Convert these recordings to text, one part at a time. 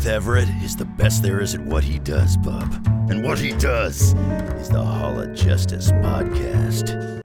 Seth Everett is the best there is at what he does, bub. And what he does is the Hall of Justice podcast.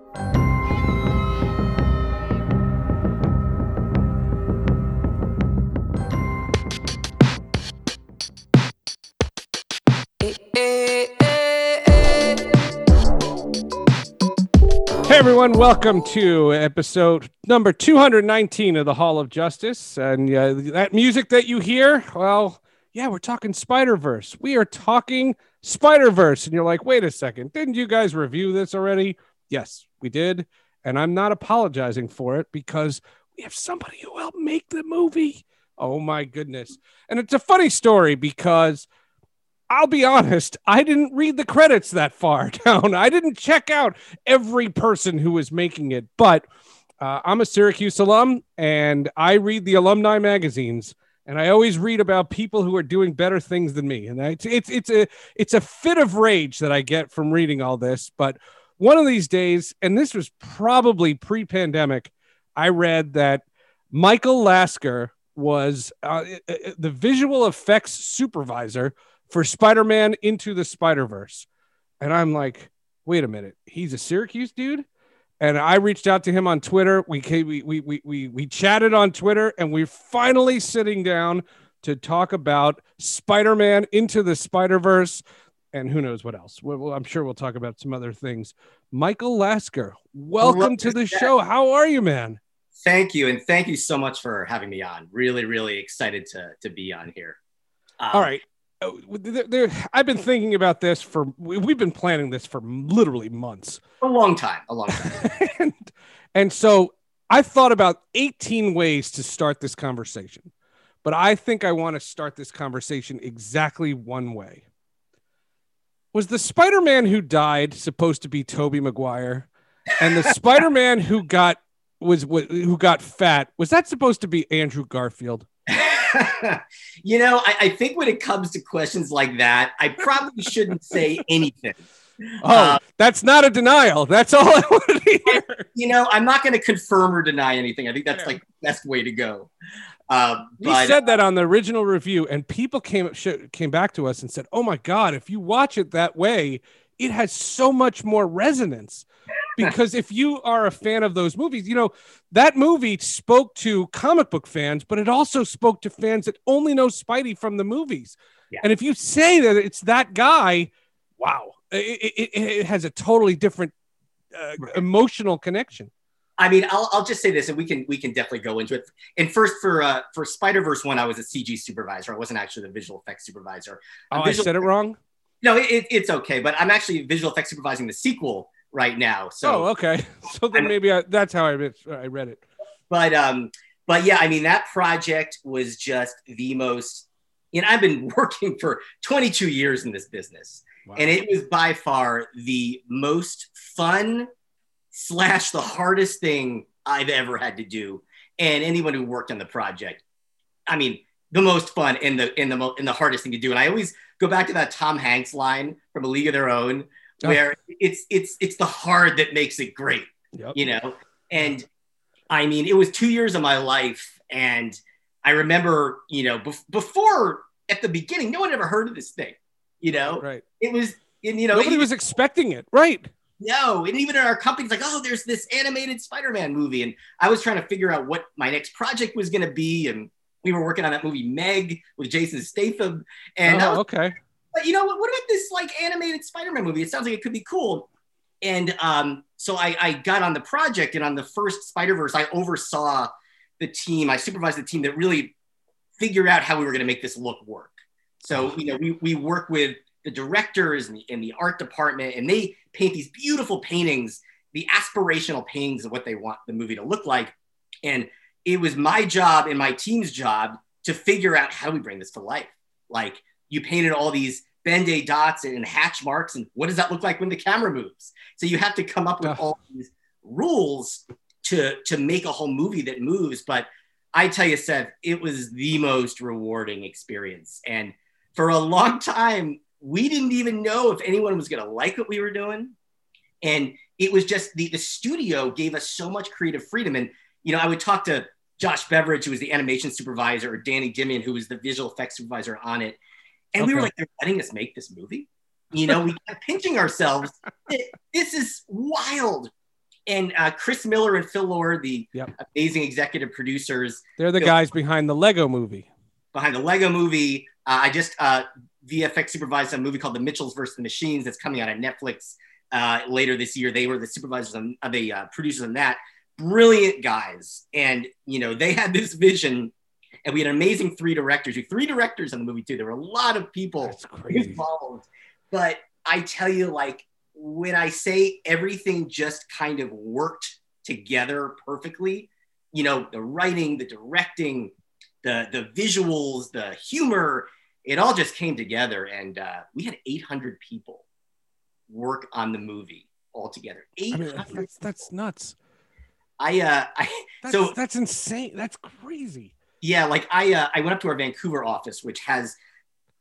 Hey everyone, welcome to episode number 219 of the Hall of Justice. And uh, that music that you hear, well, yeah, we're talking Spider Verse. We are talking Spider Verse. And you're like, wait a second, didn't you guys review this already? Yes, we did. And I'm not apologizing for it because we have somebody who helped make the movie. Oh my goodness. And it's a funny story because I'll be honest, I didn't read the credits that far down. I didn't check out every person who was making it, but uh, I'm a Syracuse alum and I read the alumni magazines. And I always read about people who are doing better things than me, and it's it's it's a it's a fit of rage that I get from reading all this. But one of these days, and this was probably pre-pandemic, I read that Michael Lasker was uh, the visual effects supervisor for Spider-Man into the Spider-Verse. And I'm like, wait a minute, he's a Syracuse dude? And I reached out to him on Twitter. We came, we, we, we, we, we chatted on Twitter and we're finally sitting down to talk about Spider-Man into the Spider-Verse and who knows what else. Well, I'm sure we'll talk about some other things. Michael Lasker, welcome to the show. How are you, man? Thank you. And thank you so much for having me on. Really, really excited to, to be on here. Um, All right there, there, I've been thinking about this for we've been planning this for literally months. A long time, a long time. and, and so I thought about 18 ways to start this conversation, but I think I want to start this conversation exactly one way. Was the Spider-Man who died supposed to be Tobey Maguire, and the Spider-Man who got was who got fat was that supposed to be Andrew Garfield? you know, I, I, think when it comes to questions like that, I probably shouldn't say anything. Oh, uh, that's not a denial. That's all I wanted to hear. You know, I'm not going to confirm or deny anything. I think that's like the best way to go. Uh, we but, said that on the original review, and people came came back to us and said, "Oh my god, if you watch it that way, it has so much more resonance." Because if you are a fan of those movies, you know, that movie spoke to comic book fans, but it also spoke to fans that only know Spidey from the movies. Yeah. And if you say that it's that guy, wow, it, it, it has a totally different uh, right. emotional connection. I mean, I'll, I'll just say this, and we can we can definitely go into it. And first, for uh, for Spider Verse one, I was a CG supervisor. I wasn't actually the visual effects supervisor. Oh, visual I said it wrong. No, it, it's okay. But I'm actually visual effects supervising the sequel right now. So oh, okay. So then maybe I, that's how I read, I read it. But um, but yeah, I mean that project was just the most. You know, I've been working for 22 years in this business, wow. and it was by far the most fun slash the hardest thing I've ever had to do. And anyone who worked on the project, I mean, the most fun and the in the mo- and the hardest thing to do. And I always go back to that Tom Hanks line from A League of Their Own, Oh. where it's it's it's the hard that makes it great yep. you know? And i mean it was two years of my life and i remember you know bef- before at the beginning no one ever heard of this thing you know? Right. It was and, you know nobody was expecting it. Right. No and even in our company's like oh there's this animated spider-man movie and i was trying to figure out what my next project was going to be and we were working on that movie meg with jason statham and oh, was, okay but you know what? What about this like animated Spider-Man movie? It sounds like it could be cool. And um, so I, I got on the project, and on the first Spider-Verse, I oversaw the team. I supervised the team that really figured out how we were going to make this look work. So you know, we we work with the directors and the, and the art department, and they paint these beautiful paintings, the aspirational paintings of what they want the movie to look like. And it was my job and my team's job to figure out how we bring this to life. Like you painted all these band-aid dots and hatch marks, and what does that look like when the camera moves? So you have to come up with all these rules to to make a whole movie that moves. But I tell you, Seth, it was the most rewarding experience. And for a long time, we didn't even know if anyone was going to like what we were doing. And it was just the, the studio gave us so much creative freedom. And, you know, I would talk to Josh Beveridge, who was the animation supervisor, or Danny Dimian, who was the visual effects supervisor on it. And okay. we were like, they're letting us make this movie. You know, we kept pinching ourselves. This is wild. And uh, Chris Miller and Phil Lord, the yep. amazing executive producers. They're the guys behind the Lego movie. Behind the Lego movie. Uh, I just uh, VFX supervised a movie called The Mitchells versus the Machines that's coming out on Netflix uh, later this year. They were the supervisors on uh, the uh, producers on that. Brilliant guys, and you know they had this vision, and we had amazing three directors. We three directors on the movie too. There were a lot of people involved, but I tell you, like when I say everything just kind of worked together perfectly, you know, the writing, the directing, the the visuals, the humor, it all just came together, and uh, we had 800 people work on the movie altogether. 800. I mean, that's that's nuts. I uh, I that's, so that's insane. That's crazy. Yeah, like I uh, I went up to our Vancouver office, which has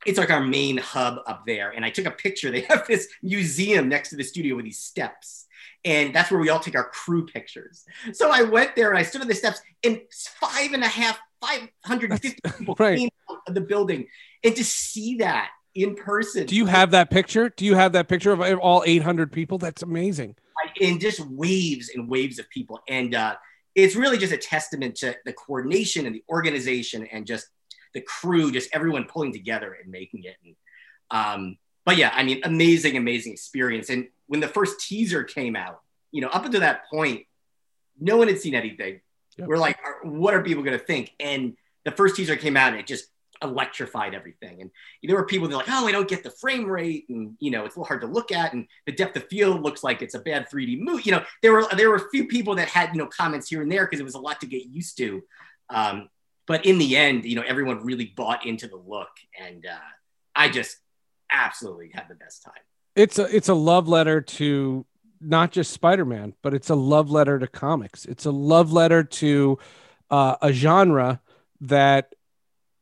it's like our main hub up there, and I took a picture. They have this museum next to the studio with these steps, and that's where we all take our crew pictures. So I went there and I stood on the steps, and five and a half, 550 people right. came out of the building and to see that in person. Do you have that picture? Do you have that picture of all 800 people? That's amazing. And just waves and waves of people. And uh, it's really just a testament to the coordination and the organization and just the crew, just everyone pulling together and making it. And, um, but yeah, I mean, amazing, amazing experience. And when the first teaser came out, you know, up until that point, no one had seen anything. Yep. We're like, what are people going to think? And the first teaser came out and it just electrified everything. And there were people that are like, oh, I don't get the frame rate, and you know, it's a little hard to look at, and the depth of field looks like it's a bad 3D movie. You know, there were there were a few people that had you know comments here and there because it was a lot to get used to. Um, but in the end, you know, everyone really bought into the look, and uh, I just absolutely had the best time. It's a it's a love letter to not just Spider-Man, but it's a love letter to comics. It's a love letter to uh, a genre that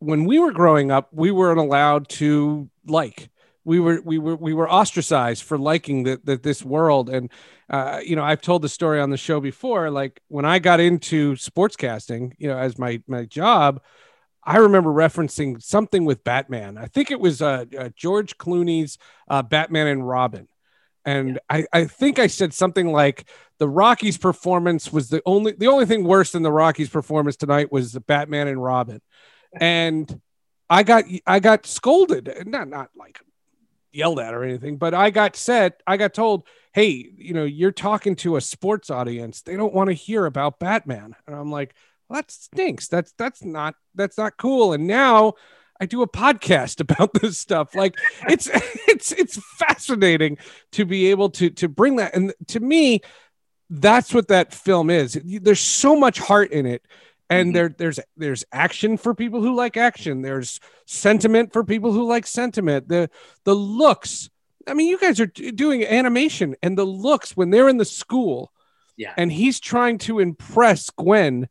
when we were growing up, we weren't allowed to like. We were we were we were ostracized for liking that that this world. And uh, you know, I've told the story on the show before. Like when I got into sportscasting, you know, as my my job, I remember referencing something with Batman. I think it was uh, uh, George Clooney's uh, Batman and Robin. And yeah. I, I think I said something like the Rockies performance was the only the only thing worse than the Rockies performance tonight was the Batman and Robin and I got I got scolded, not not like yelled at or anything, but I got said, I got told, hey, you know, you're talking to a sports audience. They don't want to hear about Batman. And I'm like, well, that stinks. That's that's not that's not cool. And now I do a podcast about this stuff. Like it's it's it's fascinating to be able to to bring that. And to me, that's what that film is. There's so much heart in it and mm-hmm. there there's there's action for people who like action. There's sentiment for people who like sentiment. The the looks i mean you guys are doing animation and the looks when they're in the school yeah. and he's trying to impress gwen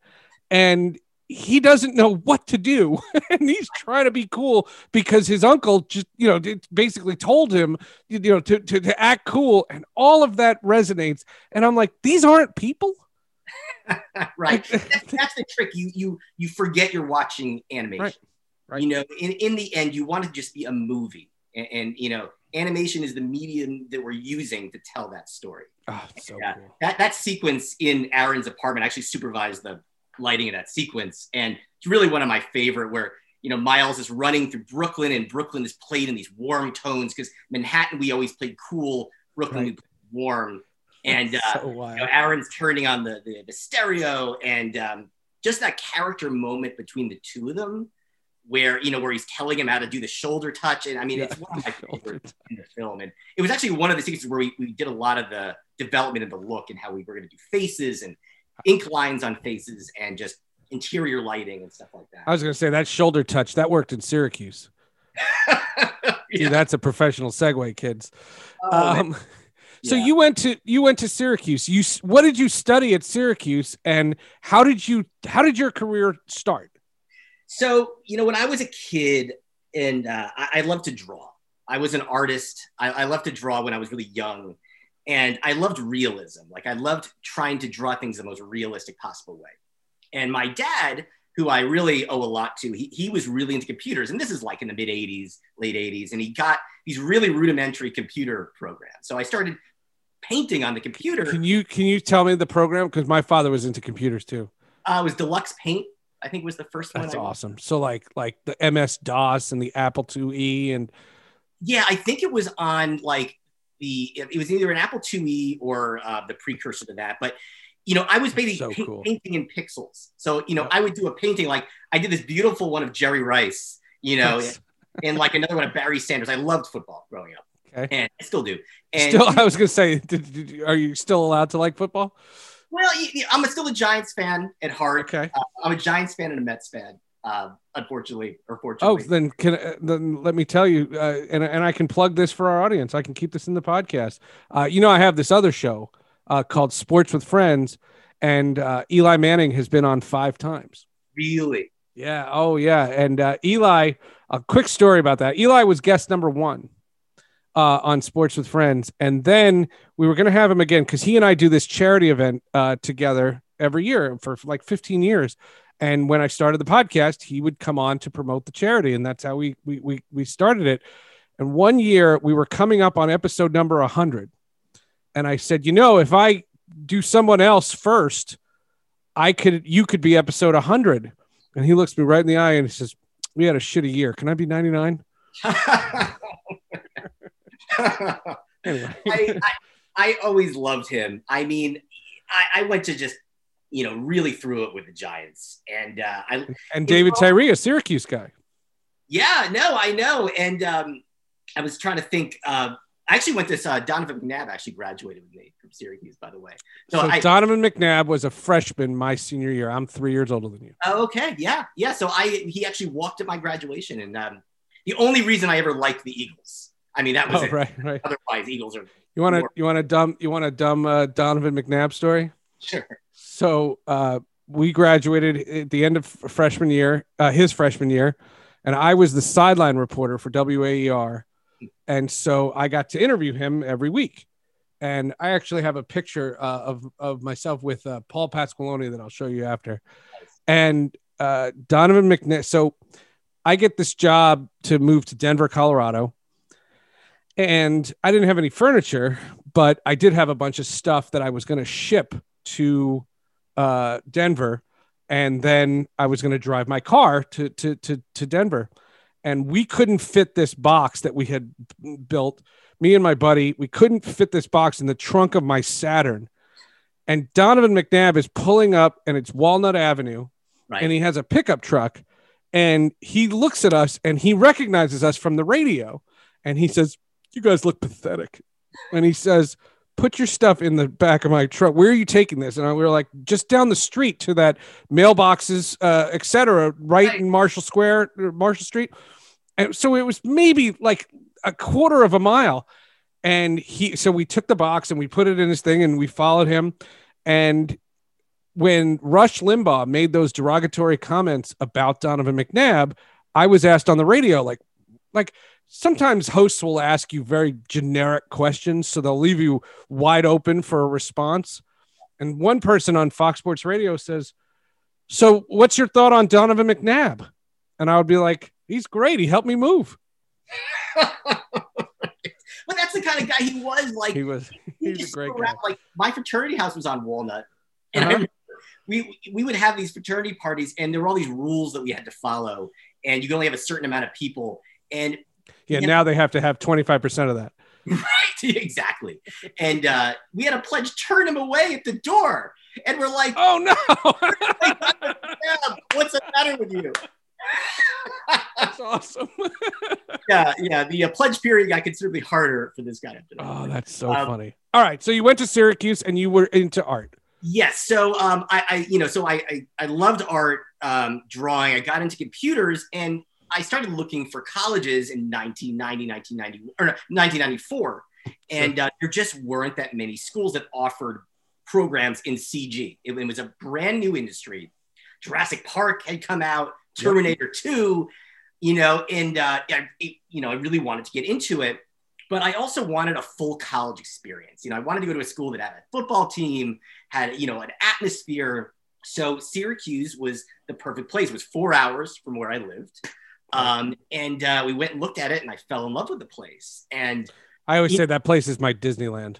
and he doesn't know what to do. And he's trying to be cool because his uncle just you know basically told him you know to, to, to act cool. And all of that resonates. And i'm like these aren't people right. That's, that's, the trick. You you you forget you're watching animation. Right. right. You know, in, in the end, you want to just be a movie, and, and, you know, animation is the medium that we're using to tell that story. Oh, so cool. that that sequence in Aaron's apartment I actually supervised the lighting of that sequence, and it's really one of my favorite where you know, Miles is running through Brooklyn, and Brooklyn is played in these warm tones because Manhattan we always played cool, Brooklyn right. warm and uh, so you know, Aaron's turning on the, the, the stereo, and um, just that character moment between the two of them where you know where he's telling him how to do the shoulder touch, and I mean it's one of my favorites in the film, and it was actually one of the sequences where we, we did a lot of the development of the look and how we were going to do faces and ink lines on faces and just interior lighting and stuff like that. I was going to say that shoulder touch that worked in Syracuse. Yeah. that's a professional segue, kids. Oh. Um, so Yeah. you went to you went to Syracuse. You what did you study at Syracuse, and how did you how did your career start? So, you know, when I was a kid and uh, I, I loved to draw, I was an artist. I, I loved to draw when I was really young. And I loved realism. Like, I loved trying to draw things the most realistic possible way. And my dad, who I really owe a lot to, he, he was really into computers. And this is like in the mid 80s, late 80s. And he got these really rudimentary computer programs. So I started painting on the computer. Can you can you tell me the program? Because my father was into computers too. Uh, it was Deluxe Paint, I think was the first one. That's awesome. So like like the MS DOS and the Apple IIe and Yeah, I think it was on like the it was either an Apple IIe or uh, the precursor to that. But you know, I was basically So paint- cool. painting in pixels. So you know, Yep. I would do a painting like I did this beautiful one of Jerry Rice. You know, Yes. and like another one of Barry Sanders. I loved football growing up, Okay. and I still do. And Still, I was gonna say, did, did, are you still allowed to like football? well, I'm still a Giants fan at heart. Okay. Uh, I'm a Giants fan and a Mets fan. Uh, unfortunately, or fortunately. Oh, then can uh, then let me tell you, uh, and and I can plug this for our audience. I can keep this in the podcast. Uh, you know, I have this other show uh, called Sports with Friends, and uh, Eli Manning has been on five times. really. Yeah. Oh, yeah. And uh, Eli, a quick story about that. Eli was guest number one uh, on Sports with Friends. And then we were going to have him again because he and I do this charity event uh, together every year for like 15 years. And when I started the podcast, he would come on to promote the charity. And that's how we, we, we, we started it. And one year we were coming up on episode number 100. And I said, you know, if I do someone else first, I could, you could be episode 100. And he looks me right in the eye and he says, We had a shitty year. Can I be 99? Anyway. I, I, I always loved him. I mean, I, I went to just, you know, really through it with the Giants. And uh, I, and David Tyree, a Syracuse guy. yeah, no, I know. And um, I was trying to think. Uh, I actually went to uh, Donovan McNabb. Actually graduated with me from Syracuse, by the way. So, So, I. Donovan McNabb was a freshman my senior year. I'm three years older than you. oh, okay, yeah, yeah. So I he actually walked at my graduation, and um, the only reason I ever liked the Eagles. I mean, that was Oh, it. right, right. Otherwise, Eagles are You want to you want a dumb you want a dumb uh, Donovan McNabb story? sure. So uh, we graduated at the end of freshman year, uh, his freshman year, and I was the sideline reporter for WAER, and so I got to interview him every week. And I actually have a picture uh, of of myself with uh, Paul Pasqualoni that I'll show you after. And uh, Donovan McNabb. So I get this job to move to Denver, Colorado. And I didn't have any furniture, but I did have a bunch of stuff that I was going to ship to uh, Denver, and then I was going to drive my car to, to to to Denver, and we couldn't fit this box that we had built. Me and my buddy, we couldn't fit this box in the trunk of my Saturn, and Donovan McNabb is pulling up, and it's Walnut Avenue, Right. and he has a pickup truck, and he looks at us, and he recognizes us from the radio, and he says, "You guys look pathetic," and he says put your stuff in the back of my truck. Where are you taking this? And I, we were like, just down the street to that mailboxes, uh, et cetera, right, Right. in Marshall Square, Marshall Street. And so it was maybe like a quarter of a mile. And he, so we took the box and we put it in his thing and we followed him. And when Rush Limbaugh made those derogatory comments about Donovan McNabb, I was asked on the radio, like, like sometimes hosts will ask you very generic questions, so they'll leave you wide open for a response. And one person on Fox Sports Radio says, "So, what's your thought on Donovan McNabb?" And I would be like, "He's great. He helped me move. but that's the kind of guy he was. Like He was. he He's a great threw guy." Like my fraternity house was on Walnut, and Uh-huh. remember we we would have these fraternity parties, and there were all these rules that we had to follow, and you could only have a certain amount of people, and Yeah. Yeah. Now they have to have twenty five percent of that. right, exactly, and uh, we had a pledge turn him away at the door, and we're like, Oh no! "What's the matter with you?" That's awesome. yeah, yeah. The uh, pledge period got considerably harder for this guy oh, that's so Um, funny. All right, so you went to Syracuse and you were into art. Yes. So um, I, I, you know, so I, I, I loved art, um, drawing. I got into computers, and I started looking for colleges in 1990, 1990, or 1994, and uh, there just weren't that many schools that offered programs in CG. It, it was a brand new industry. Jurassic Park had come out, Terminator 2, you know, and uh, I, it- you know, I really wanted to get into it but I also wanted a full college experience. You know, I wanted to go to a school that had a football team, had you know an atmosphere. So Syracuse was the perfect place. It was four hours from where I lived, um, and uh, we went and looked at it, and I fell in love with the place. And I always Yeah. say that place is my Disneyland.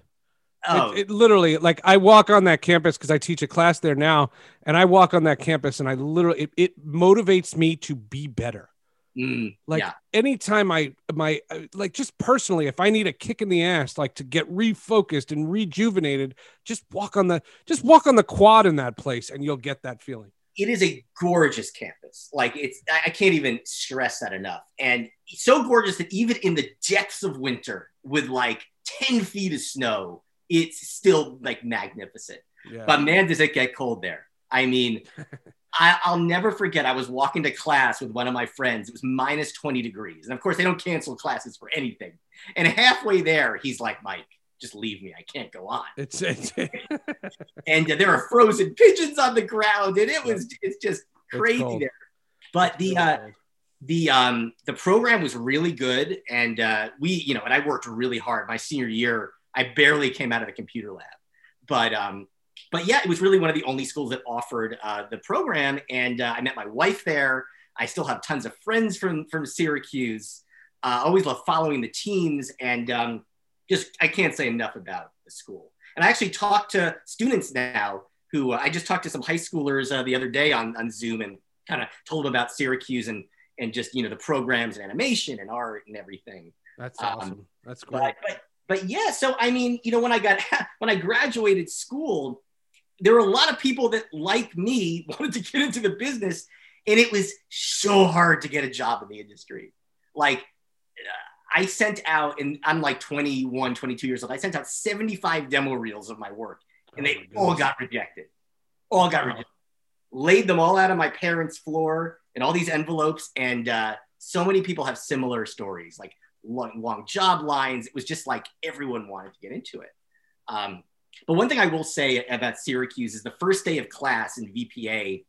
oh, It, it literally, like, I walk on that campus because I teach a class there now, and I walk on that campus, and I literally, it, it motivates me to be better. mm, Like yeah, anytime I my uh, like just personally, if I need a kick in the ass, like to get refocused and rejuvenated, just walk on the just walk on the quad in that place, and you'll get that feeling. It is a gorgeous campus. Like it's, I can't even stress that enough. And so gorgeous that even in the depths of winter, with like ten feet of snow, it's still like magnificent. Yeah. But man, does it get cold there. I mean, I, I'll never forget. I was walking to class with one of my friends. It was minus 20 degrees. And of course, they don't cancel classes for anything. And halfway there, he's like, Mike, just leave me. I can't go on. it's it's, And uh, there are frozen pigeons on the ground. And it was, it's just crazy cold. there. But the, uh, the um the program was really good and uh we you know and i worked really hard my senior year i barely came out of the computer lab but um but yeah it was really one of the only schools that offered uh, the program and uh, i met my wife there i still have tons of friends from from syracuse uh, always love following the teams and um, just i can't say enough about the school and i actually talked to students now who uh, i just talked to some high schoolers uh, the other day on, on zoom and kind of told them about syracuse and and just you know the programs and animation and art and everything. that's um, awesome. That's great. But but but yeah, so I mean, you know, when I got when I graduated school, there were a lot of people that like me wanted to get into the business, and it was so hard to get a job in the industry. Like I sent out, and I'm like 21, 22 years old. I sent out 75 demo reels of my work, and Oh they my all got rejected. All got rejected. Laid them all out on my parents' floor in all these envelopes, and uh, so many people have similar stories, like long, long job lines. It was just like everyone wanted to get into it. Um, but one thing I will say about Syracuse is the first day of class in VPA,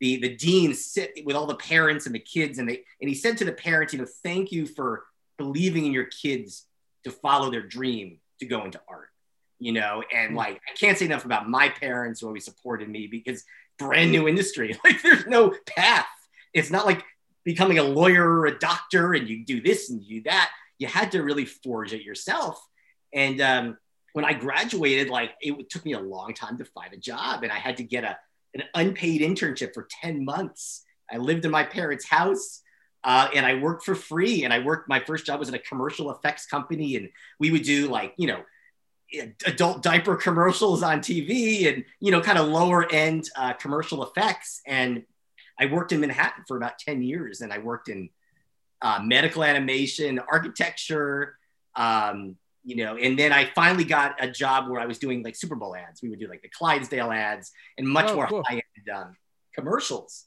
the the dean sit with all the parents and the kids, and they and he said to the parents, you know, thank you for believing in your kids to follow their dream to go into art, you know, and Hmm. like I can't say enough about my parents who always supported me because brand new industry, like there's no path. It's not like becoming a lawyer or a doctor and you do this and you do that. You had to really forge it yourself. And um, when I graduated, like it took me a long time to find a job, and I had to get a an unpaid internship for ten months. I lived in my parents' house, uh, and I worked for free. And I worked. My first job was in a commercial effects company, and we would do like you know adult diaper commercials on TV, and you know kind of lower end uh, commercial effects. And I worked in Manhattan for about ten years, and I worked in uh, medical animation, architecture, um, you know, and then I finally got a job where I was doing like Super Bowl ads. We would do like the Clydesdale ads and much Oh, more cool. high end um, commercials.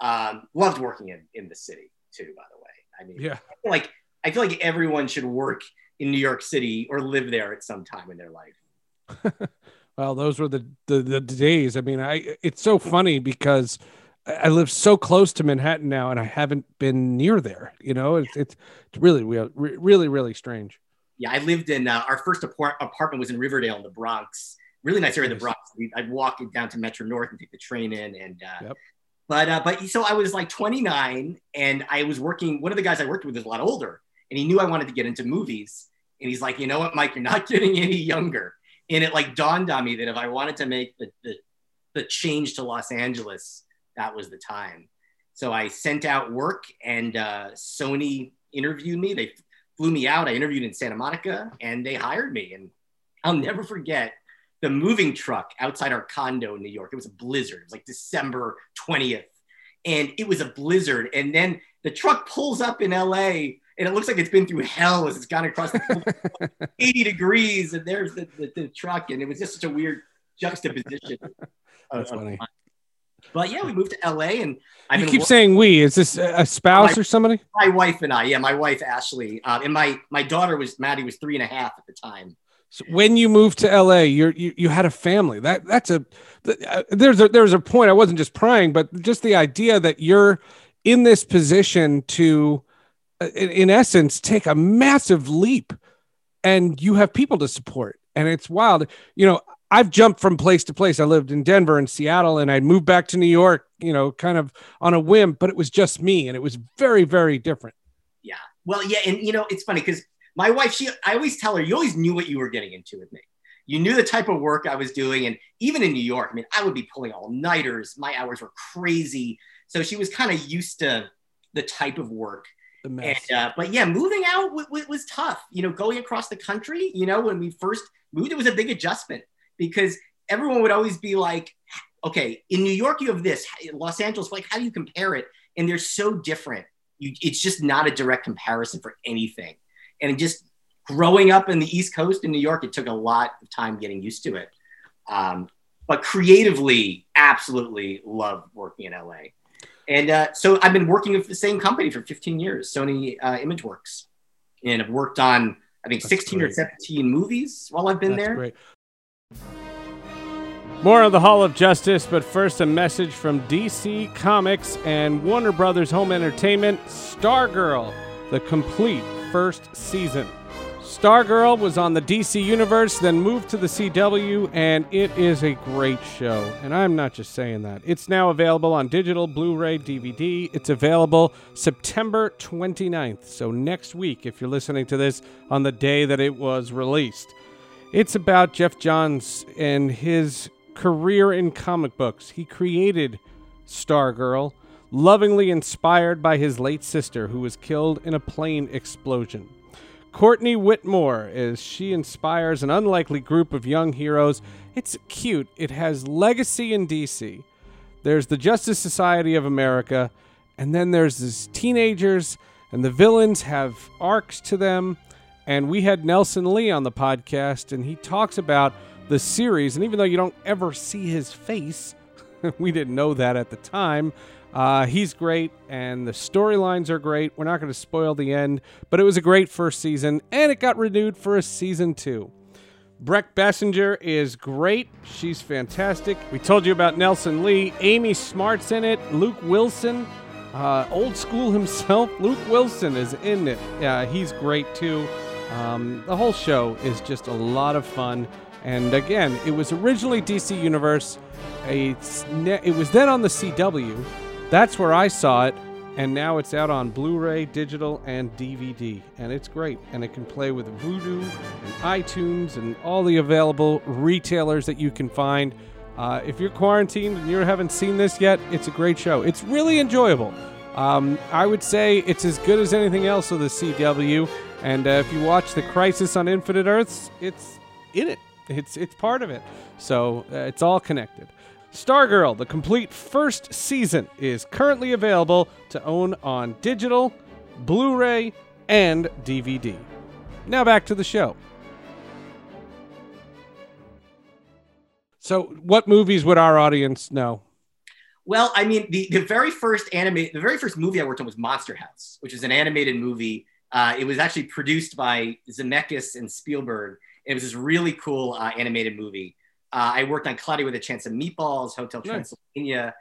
Um, loved working in, in the city too, by the way. I mean, yeah. I like I feel like everyone should work in New York City or live there at some time in their life. Well, those were the, the the days. I mean, I it's so funny because I live so close to Manhattan now, and I haven't been near there. You know, it's it's, really real, really really strange. Yeah, I lived in uh, our first apart- apartment was in Riverdale in the Bronx. Really nice area in the Bronx. I'd walk it down to Metro North and take the train in. And uh, Yep. But uh, but so I was like 29, and I was working. One of the guys I worked with is a lot older, and he knew I wanted to get into movies. And he's like, you know what, Mike, you're not getting any younger. And it like dawned on me that if I wanted to make the the, the change to Los Angeles, that was the time. So I sent out work, and uh, Sony interviewed me. They flew me out. I interviewed in Santa Monica and they hired me. And I'll never forget the moving truck outside our condo in New York. It was a blizzard. It was like December 20th. and it was a blizzard. And then the truck pulls up in LA and it looks like it's been through hell as it's gone across the 80 degrees. And there's the, the, the, truck. And it was just such a weird juxtaposition. That's of, funny. Of but yeah, we moved to LA and I keep working. saying we. Is this a spouse my, or somebody? My wife and I. Yeah, my wife Ashley. Uh, and my my daughter was Maddie was three and a half at the time. So when you moved to LA, you you had a family. That that's a uh, there's a there's a point. I wasn't just prying, but just the idea that you're in this position to, uh, in, in essence, take a massive leap, and you have people to support, and it's wild. You know, I've jumped from place to place. I lived in Denver and Seattle, and I moved back to New York. You know, kind of on a whim, but it was just me, and it was very very different. Yeah. Well, yeah, and you know, it's funny because my wife, she, I always tell her, you always knew what you were getting into with me. You knew the type of work I was doing. And even in New York, I mean, I would be pulling all nighters. My hours were crazy. So she was kind of used to the type of work. And, uh, but yeah, moving out w- w- was tough. You know, going across the country, you know, when we first moved, it was a big adjustment because everyone would always be like, okay, in New York, you have this, Los Angeles, like, how do you compare it? And they're so different. You, it's just not a direct comparison for anything and just growing up in the East Coast in New York, it took a lot of time getting used to it. Um, but creatively, absolutely love working in LA. And uh, so I've been working with the same company for 15 years, Sony uh, ImageWorks, and I've worked on I think That's 16 great. or 17 movies while I've been That's there. Great. More of the Hall of Justice, but first a message from DC Comics and Warner Brothers Home Entertainment. Stargirl, the complete first season. Stargirl was on the DC Universe, then moved to the CW, and it is a great show. And I'm not just saying that. It's now available on digital, Blu ray, DVD. It's available September 29th, so next week, if you're listening to this on the day that it was released. It's about Geoff Johns and his career in comic books. He created Stargirl lovingly inspired by his late sister, who was killed in a plane explosion. Courtney Whitmore, as she inspires an unlikely group of young heroes. It's cute. It has legacy in DC. There's the Justice Society of America, and then there's these teenagers, and the villains have arcs to them. And we had Nelson Lee on the podcast, and he talks about the series. And even though you don't ever see his face, we didn't know that at the time. Uh, he's great, and the storylines are great. We're not going to spoil the end, but it was a great first season, and it got renewed for a season two. Brec Bassinger is great. She's fantastic. We told you about Nelson Lee. Amy Smart's in it. Luke Wilson, uh, old school himself. Luke Wilson is in it. Yeah, he's great too. Um, the whole show is just a lot of fun. And again, it was originally DC Universe. A, it was then on the CW. That's where I saw it, and now it's out on Blu-ray, digital, and DVD, and it's great. And it can play with Vudu and iTunes and all the available retailers that you can find. Uh, if you're quarantined and you haven't seen this yet, it's a great show. It's really enjoyable. Um, I would say it's as good as anything else of the CW. And uh, if you watch The Crisis on Infinite Earths, it's in it. It's it's part of it. So uh, it's all connected. Stargirl, the complete first season, is currently available to own on digital, Blu ray, and DVD. Now back to the show. So, what movies would our audience know? Well, I mean, the, the very first anime, the very first movie I worked on was Monster House, which is an animated movie. Uh, it was actually produced by Zemeckis and Spielberg. It was this really cool uh, animated movie. Uh, I worked on Cloudy with a Chance of Meatballs, Hotel Transylvania.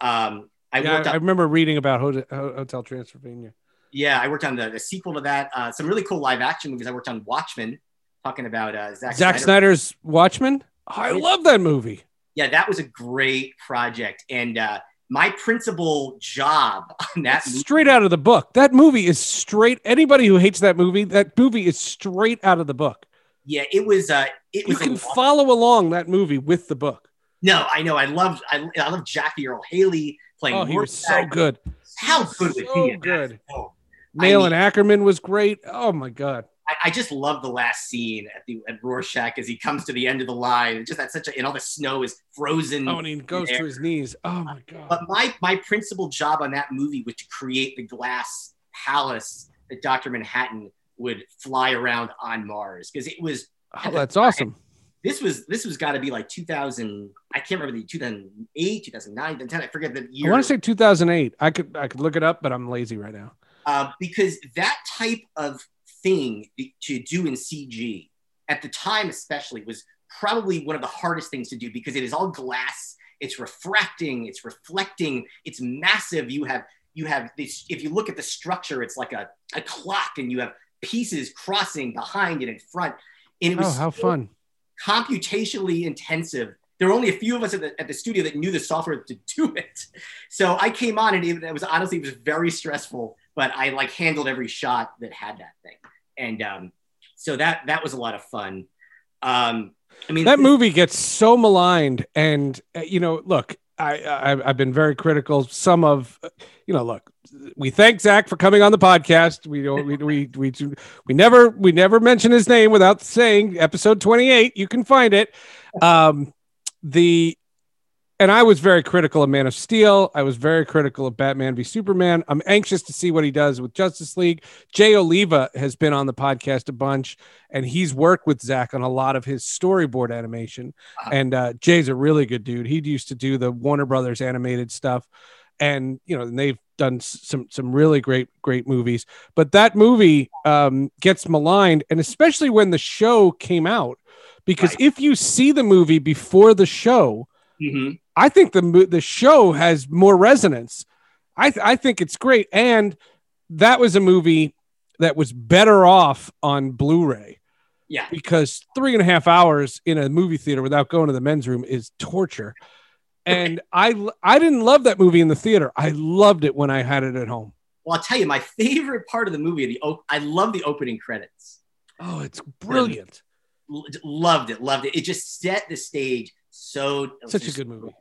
Um, I yeah, worked I, on, I remember reading about Hotel Transylvania. Yeah, I worked on the, the sequel to that. Uh, some really cool live action movies. I worked on Watchmen, talking about uh, Zack, Zack Snyder. Snyder's Watchmen. I love that movie. Yeah, that was a great project. And uh, my principal job on that movie, straight out of the book. That movie is straight. Anybody who hates that movie, that movie is straight out of the book. Yeah, it was. Uh, it you was can follow along that movie with the book. No, I know. I love. I, I love Jackie Earle Haley playing. Oh, he was so good. How good was he? Good. Oh, Malin I mean, Akerman was great. Oh my god. I, I just love the last scene at the at Rorschach as he comes to the end of the line. Just that such a and all the snow is frozen. Oh, and he goes to his knees. Oh my god! But my my principal job on that movie was to create the glass palace that Doctor Manhattan would fly around on Mars because it was. Oh, that's awesome. This was this was got to be like 2000. I can't remember the 2008, 2009, 2010. I forget the year. I want to say 2008. I could I could look it up, but I'm lazy right now. Uh, because that type of thing to do in CG at the time, especially, was probably one of the hardest things to do because it is all glass. It's refracting. It's reflecting. It's massive. You have you have this. If you look at the structure, it's like a, a clock, and you have pieces crossing behind and in front. And it was oh, how so fun! Computationally intensive. There were only a few of us at the, at the studio that knew the software to do it. So I came on, and it, it was honestly it was very stressful. But I like handled every shot that had that thing and um, so that that was a lot of fun. Um, I mean, that movie gets so maligned, and uh, you know, look, I, I have been very critical. Some of, you know, look, we thank Zack for coming on the podcast. We don't, we, we we we never we never mention his name without saying episode twenty eight. You can find it. Um, the and I was very critical of Man of Steel. I was very critical of Batman v Superman. I'm anxious to see what he does with Justice League. Jay Oliva has been on the podcast a bunch, and he's worked with Zack on a lot of his storyboard animation. Uh-huh. And uh, Jay's a really good dude. He used to do the Warner Brothers animated stuff, and you know, and they've done some some really great great movies. But that movie um, gets maligned, and especially when the show came out, because right. if you see the movie before the show. Mm-hmm I think the the show has more resonance. I th- I think it's great, and that was a movie that was better off on Blu-ray. Yeah, because three and a half hours in a movie theater without going to the men's room is torture. And I I didn't love that movie in the theater. I loved it when I had it at home. Well, I'll tell you, my favorite part of the movie, the I love the opening credits. Oh, it's brilliant. Loved it, loved it. It just set the stage so such a good movie.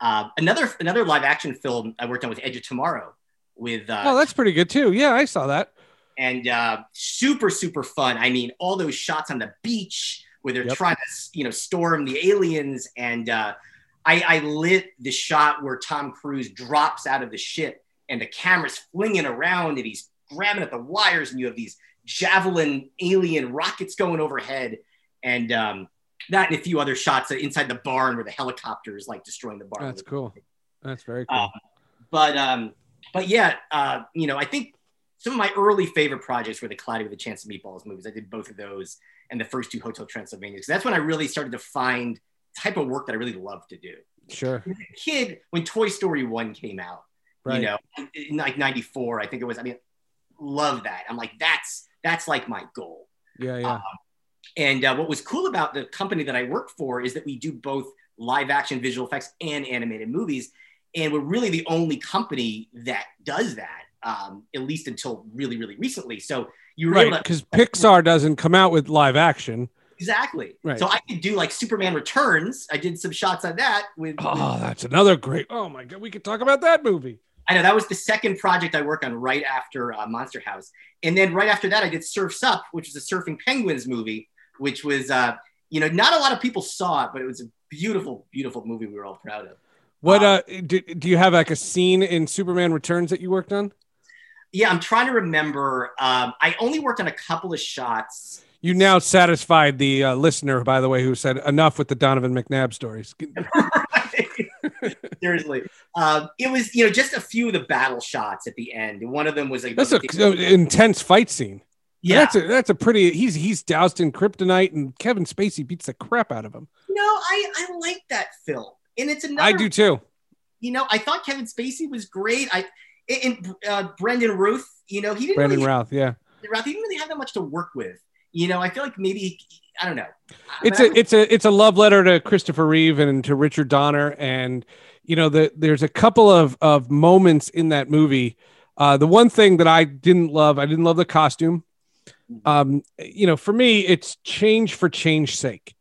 Uh, another another live action film I worked on was Edge of Tomorrow with. Uh, oh, that's pretty good too. Yeah, I saw that. And uh, super super fun. I mean, all those shots on the beach where they're yep. trying to you know storm the aliens, and uh, I, I lit the shot where Tom Cruise drops out of the ship and the camera's flinging around and he's grabbing at the wires, and you have these javelin alien rockets going overhead, and um, that and a few other shots inside the barn where the helicopter is like destroying the barn. That's cool. That's very cool. Uh, but um, but yeah, uh, you know, I think some of my early favorite projects were the Cloudy with a Chance of Meatballs movies. I did both of those and the first two Hotel Transylvania. So that's when I really started to find type of work that I really love to do. Sure. kid, when Toy Story One came out, right. you know, in like '94, I think it was. I mean, love that. I'm like, that's that's like my goal. Yeah, yeah. Um, and uh, what was cool about the company that I work for is that we do both live action visual effects and animated movies. And we're really the only company that does that, um, at least until really, really recently. So you right because Pixar doesn't come out with live action. Exactly. Right. So I could do like Superman Returns. I did some shots on that with. Oh, with, that's another great. Oh my god, we could talk about that movie. I know that was the second project I worked on right after uh, Monster House, and then right after that I did Surfs Up, which is a surfing penguins movie, which was, uh, you know, not a lot of people saw it, but it was a beautiful, beautiful movie we were all proud of. What um, uh, do, do you have like a scene in Superman Returns that you worked on? Yeah, I'm trying to remember. Um, I only worked on a couple of shots. You now satisfied the uh, listener, by the way, who said enough with the Donovan McNabb stories. Seriously, um, it was you know just a few of the battle shots at the end. One of them was like that's an intense fight scene. Yeah, that's a that's a pretty. He's he's doused in kryptonite, and Kevin Spacey beats the crap out of him. No, I I like that film, and it's another. I do too. You know, I thought Kevin Spacey was great. I and uh, Brandon Routh. You know, he didn't. Brandon really Routh, yeah. Routh, he didn't really have that much to work with. You know, I feel like maybe I don't know. It's a it's a it's a love letter to Christopher Reeve and to Richard Donner, and you know, the, there's a couple of of moments in that movie. Uh, the one thing that I didn't love, I didn't love the costume. Mm-hmm. um, you know, for me, it's change for change sake.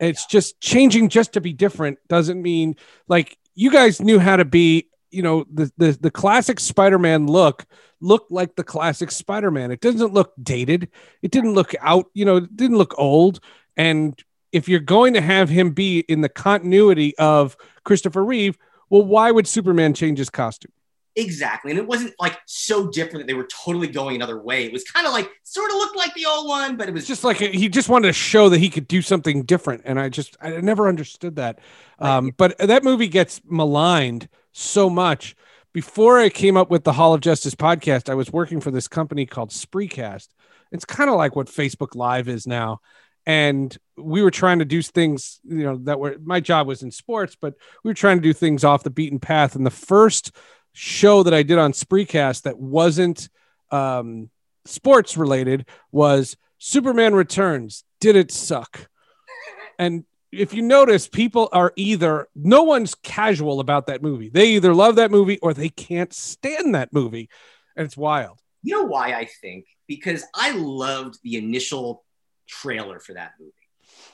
It's just changing just to be different doesn't mean like you guys knew how to be you know the the, the classic spider-man look looked like the classic spider-man it doesn't look dated it didn't look out you know it didn't look old and if you're going to have him be in the continuity of christopher reeve well why would superman change his costume Exactly. And it wasn't like so different that they were totally going another way. It was kind of like sort of looked like the old one, but it was just like he just wanted to show that he could do something different. And I just I never understood that. Um, but that movie gets maligned so much. Before I came up with the Hall of Justice podcast, I was working for this company called Spreecast. It's kind of like what Facebook Live is now. And we were trying to do things, you know, that were my job was in sports, but we were trying to do things off the beaten path. And the first show that I did on Spreecast that wasn't um, sports related was Superman Returns. Did it suck? And if you notice, people are either no one's casual about that movie. They either love that movie or they can't stand that movie, and it's wild. You know why I think? Because I loved the initial trailer for that movie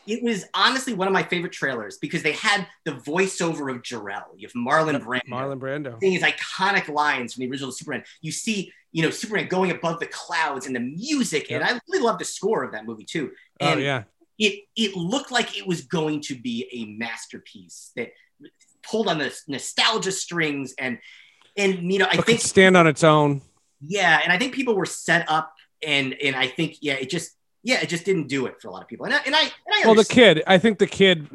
it was honestly one of my favorite trailers because they had the voiceover of Jor-El. You have Marlon Brando. Marlon Brando. Saying his iconic lines from the original Superman. You see, you know, Superman going above the clouds and the music. Yep. And I really love the score of that movie too. Oh, and oh, yeah. It, it looked like it was going to be a masterpiece that pulled on the nostalgia strings and and you know I think stand on its own. Yeah, and I think people were set up and and I think yeah, it just yeah, it just didn't do it for a lot of people. And I, and I, and I well, the kid, I think the kid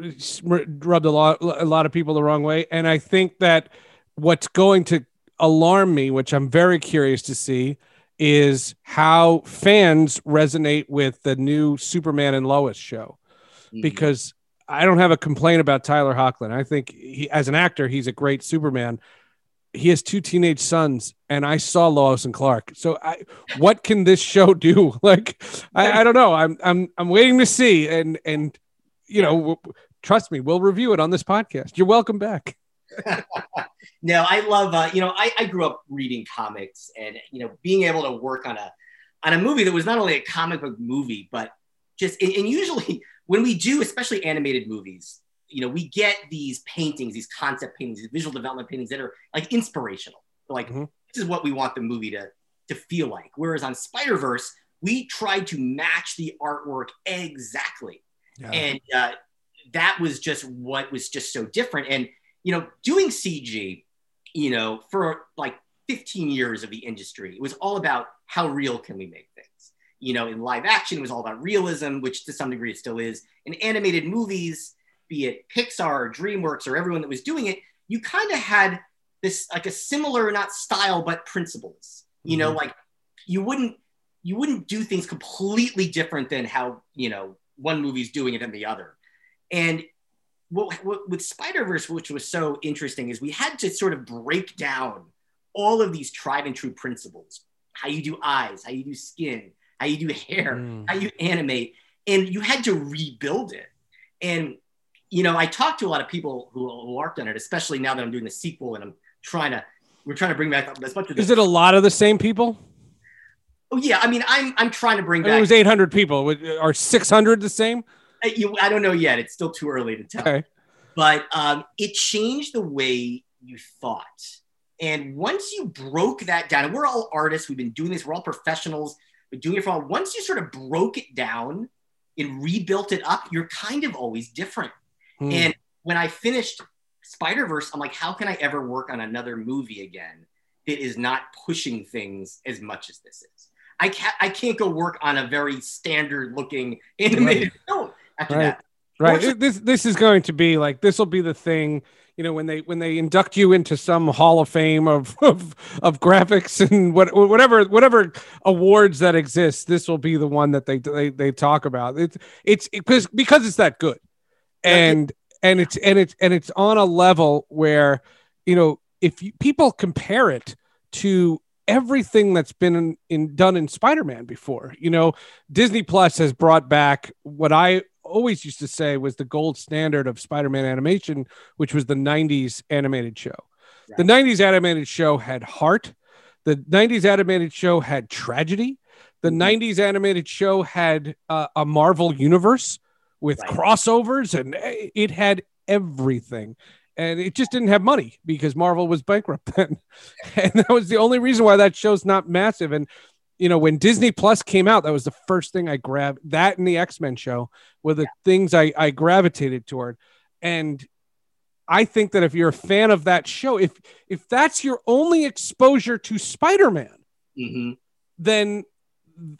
rubbed a lot, a lot of people the wrong way. And I think that what's going to alarm me, which I'm very curious to see, is how fans resonate with the new Superman and Lois show. Mm-hmm. Because I don't have a complaint about Tyler Hoechlin. I think he, as an actor, he's a great Superman. He has two teenage sons and i saw lois and clark. So i what can this show do? Like I, I, don't know. I'm i'm i'm waiting to see. And and you know trust me we'll review it on this podcast. You're welcome back no i love uh, you know I, I grew up reading comics and you know being able to work on a on a movie that was not only a comic book movie but just and, and usually when we do especially animated movies you know, we get these paintings, these concept paintings, these visual development paintings that are like inspirational. like, mm-hmm. this is what we want the movie to, to feel like. Whereas on Spider Verse, we tried to match the artwork exactly. Yeah. And uh, that was just what was just so different. And, you know, doing CG, you know, for like 15 years of the industry, it was all about how real can we make things. You know, in live action, it was all about realism, which to some degree it still is. In animated movies, be it Pixar or DreamWorks or everyone that was doing it, you kind of had this like a similar not style but principles. You know, mm-hmm. like you wouldn't you wouldn't do things completely different than how you know one movie's doing it than the other. And what, what with Spider Verse, which was so interesting, is we had to sort of break down all of these tried and true principles: how you do eyes, how you do skin, how you do hair, mm. how you animate, and you had to rebuild it. And you know, I talked to a lot of people who, who worked on it, especially now that I'm doing the sequel and I'm trying to, we're trying to bring back as much of Is it a lot of the same people? Oh yeah, I mean, I'm I'm trying to bring back. It was 800 people. Are 600 the same? I, you, I don't know yet. It's still too early to tell. Okay. But um, it changed the way you thought. And once you broke that down, and we're all artists, we've been doing this, we're all professionals, we're doing it for all. Once you sort of broke it down and rebuilt it up, you're kind of always different. Hmm. And when I finished Spider Verse, I'm like, how can I ever work on another movie again that is not pushing things as much as this is? I can't, I can't go work on a very standard looking animated right. film after right. that. Right. This this is going to be like this will be the thing you know when they when they induct you into some hall of fame of of, of graphics and what, whatever whatever awards that exist this will be the one that they they, they talk about it's it's because it, because it's that good and and it's and it's and it's on a level where you know if you, people compare it to everything that's been in, in, done in Spider-Man before. You know, Disney Plus has brought back what I always used to say was the gold standard of Spider-Man animation, which was the 90s animated show. Right. The 90s animated show had heart. The 90s animated show had tragedy. The mm-hmm. 90s animated show had uh, a Marvel universe with right. crossovers and it had everything. and it just didn't have money because Marvel was bankrupt then, and that was the only reason why that show's not massive. And you know, when Disney Plus came out, that was the first thing I grabbed. That and the X Men show were the yeah. things I, I gravitated toward. And I think that if you're a fan of that show, if if that's your only exposure to Spider Man, mm-hmm. then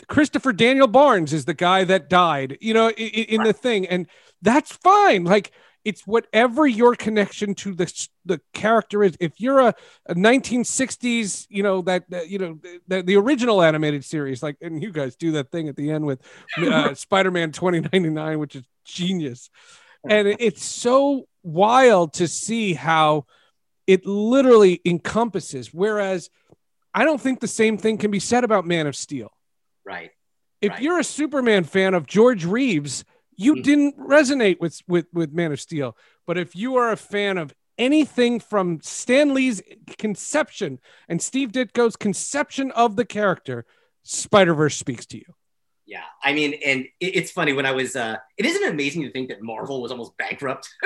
Christopher Daniel Barnes is the guy that died. You know, in, in right. the thing, and that's fine. Like it's whatever your connection to the the character is. If you're a, a 1960s, you know that, that you know the, the, original animated series, like and you guys do that thing at the end with uh, Spider-Man 2099, which is genius, and it's so wild to see how it literally encompasses. Whereas I don't think the same thing can be said about Man of Steel. Right. If right. you're a Superman fan of George Reeves you mm-hmm. didn't resonate with with with Man of Steel. But if you are a fan of anything from Stan Lee's conception and Steve Ditko's conception of the character, Spider Verse speaks to you. Yeah, I mean, and it's funny when I was. uh It isn't amazing to think that Marvel was almost bankrupt.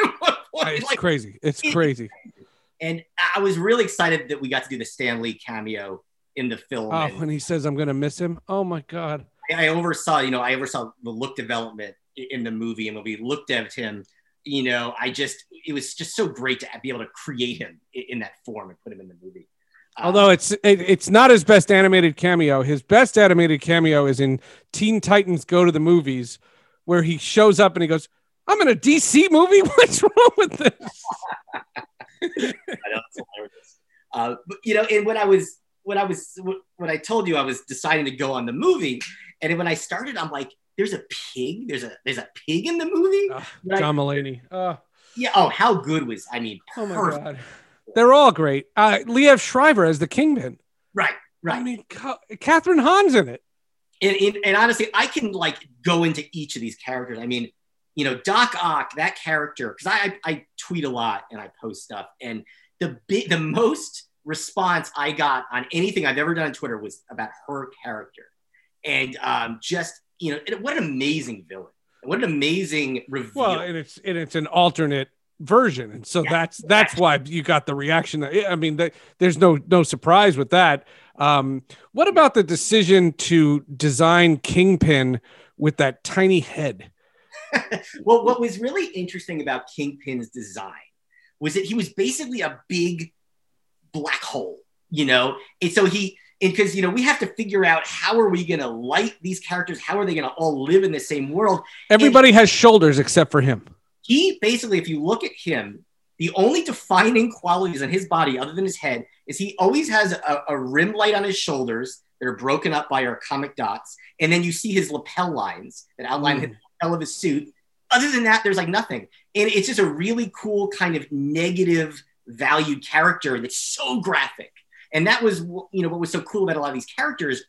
it's like, crazy. It's crazy. And I was really excited that we got to do the Stan Lee cameo in the film. Oh, and, when he says, "I'm going to miss him." Oh my god. I oversaw, you know, I oversaw the look development in the movie and when we looked at him you know i just it was just so great to be able to create him in that form and put him in the movie. Um, although it's it, it's not his best animated cameo. His best animated cameo is in teen titans go to the movies where he shows up and he goes i'm in a dc movie? What's wrong with this? I know. Uh, but, you know and when i was when i was when i told you i was deciding to go on the movie and when i started i'm like there's a pig. There's a there's a pig in the movie. Uh, John Mulaney. Uh, yeah. Oh, how good was? I mean, oh my god, they're all great. Uh, Liev Schreiber as the Kingpin. Right. Right. I mean, Kathryn Hahn's in it. And, and, and honestly, I can like go into each of these characters. I mean, you know, Doc Ock, that character, because I, I, I tweet a lot and I post stuff, and the big the most response I got on anything I've ever done on Twitter was about her character, and um, just you know, what an amazing villain. What an amazing reveal. Well, and it's and it's an alternate version, and so yeah, that's that's why you got the reaction. That, I mean, that, there's no no surprise with that. Um, what about the decision to design Kingpin with that tiny head? well, what was really interesting about Kingpin's design was that he was basically a big black hole, you know, and so he because you know we have to figure out how are we going to light these characters? How are they going to all live in the same world? Everybody and has shoulders except for him. He basically if you look at him the only defining qualities on his body other than his head is he always has a, a rim light on his shoulders that are broken up by our comic dots. And then you see his lapel lines that outline mm. the lapel of his suit. Other than that there's like nothing. And it's just a really cool kind of negative valued character that's so graphic and that was, you know, what was so cool about a lot of these characters.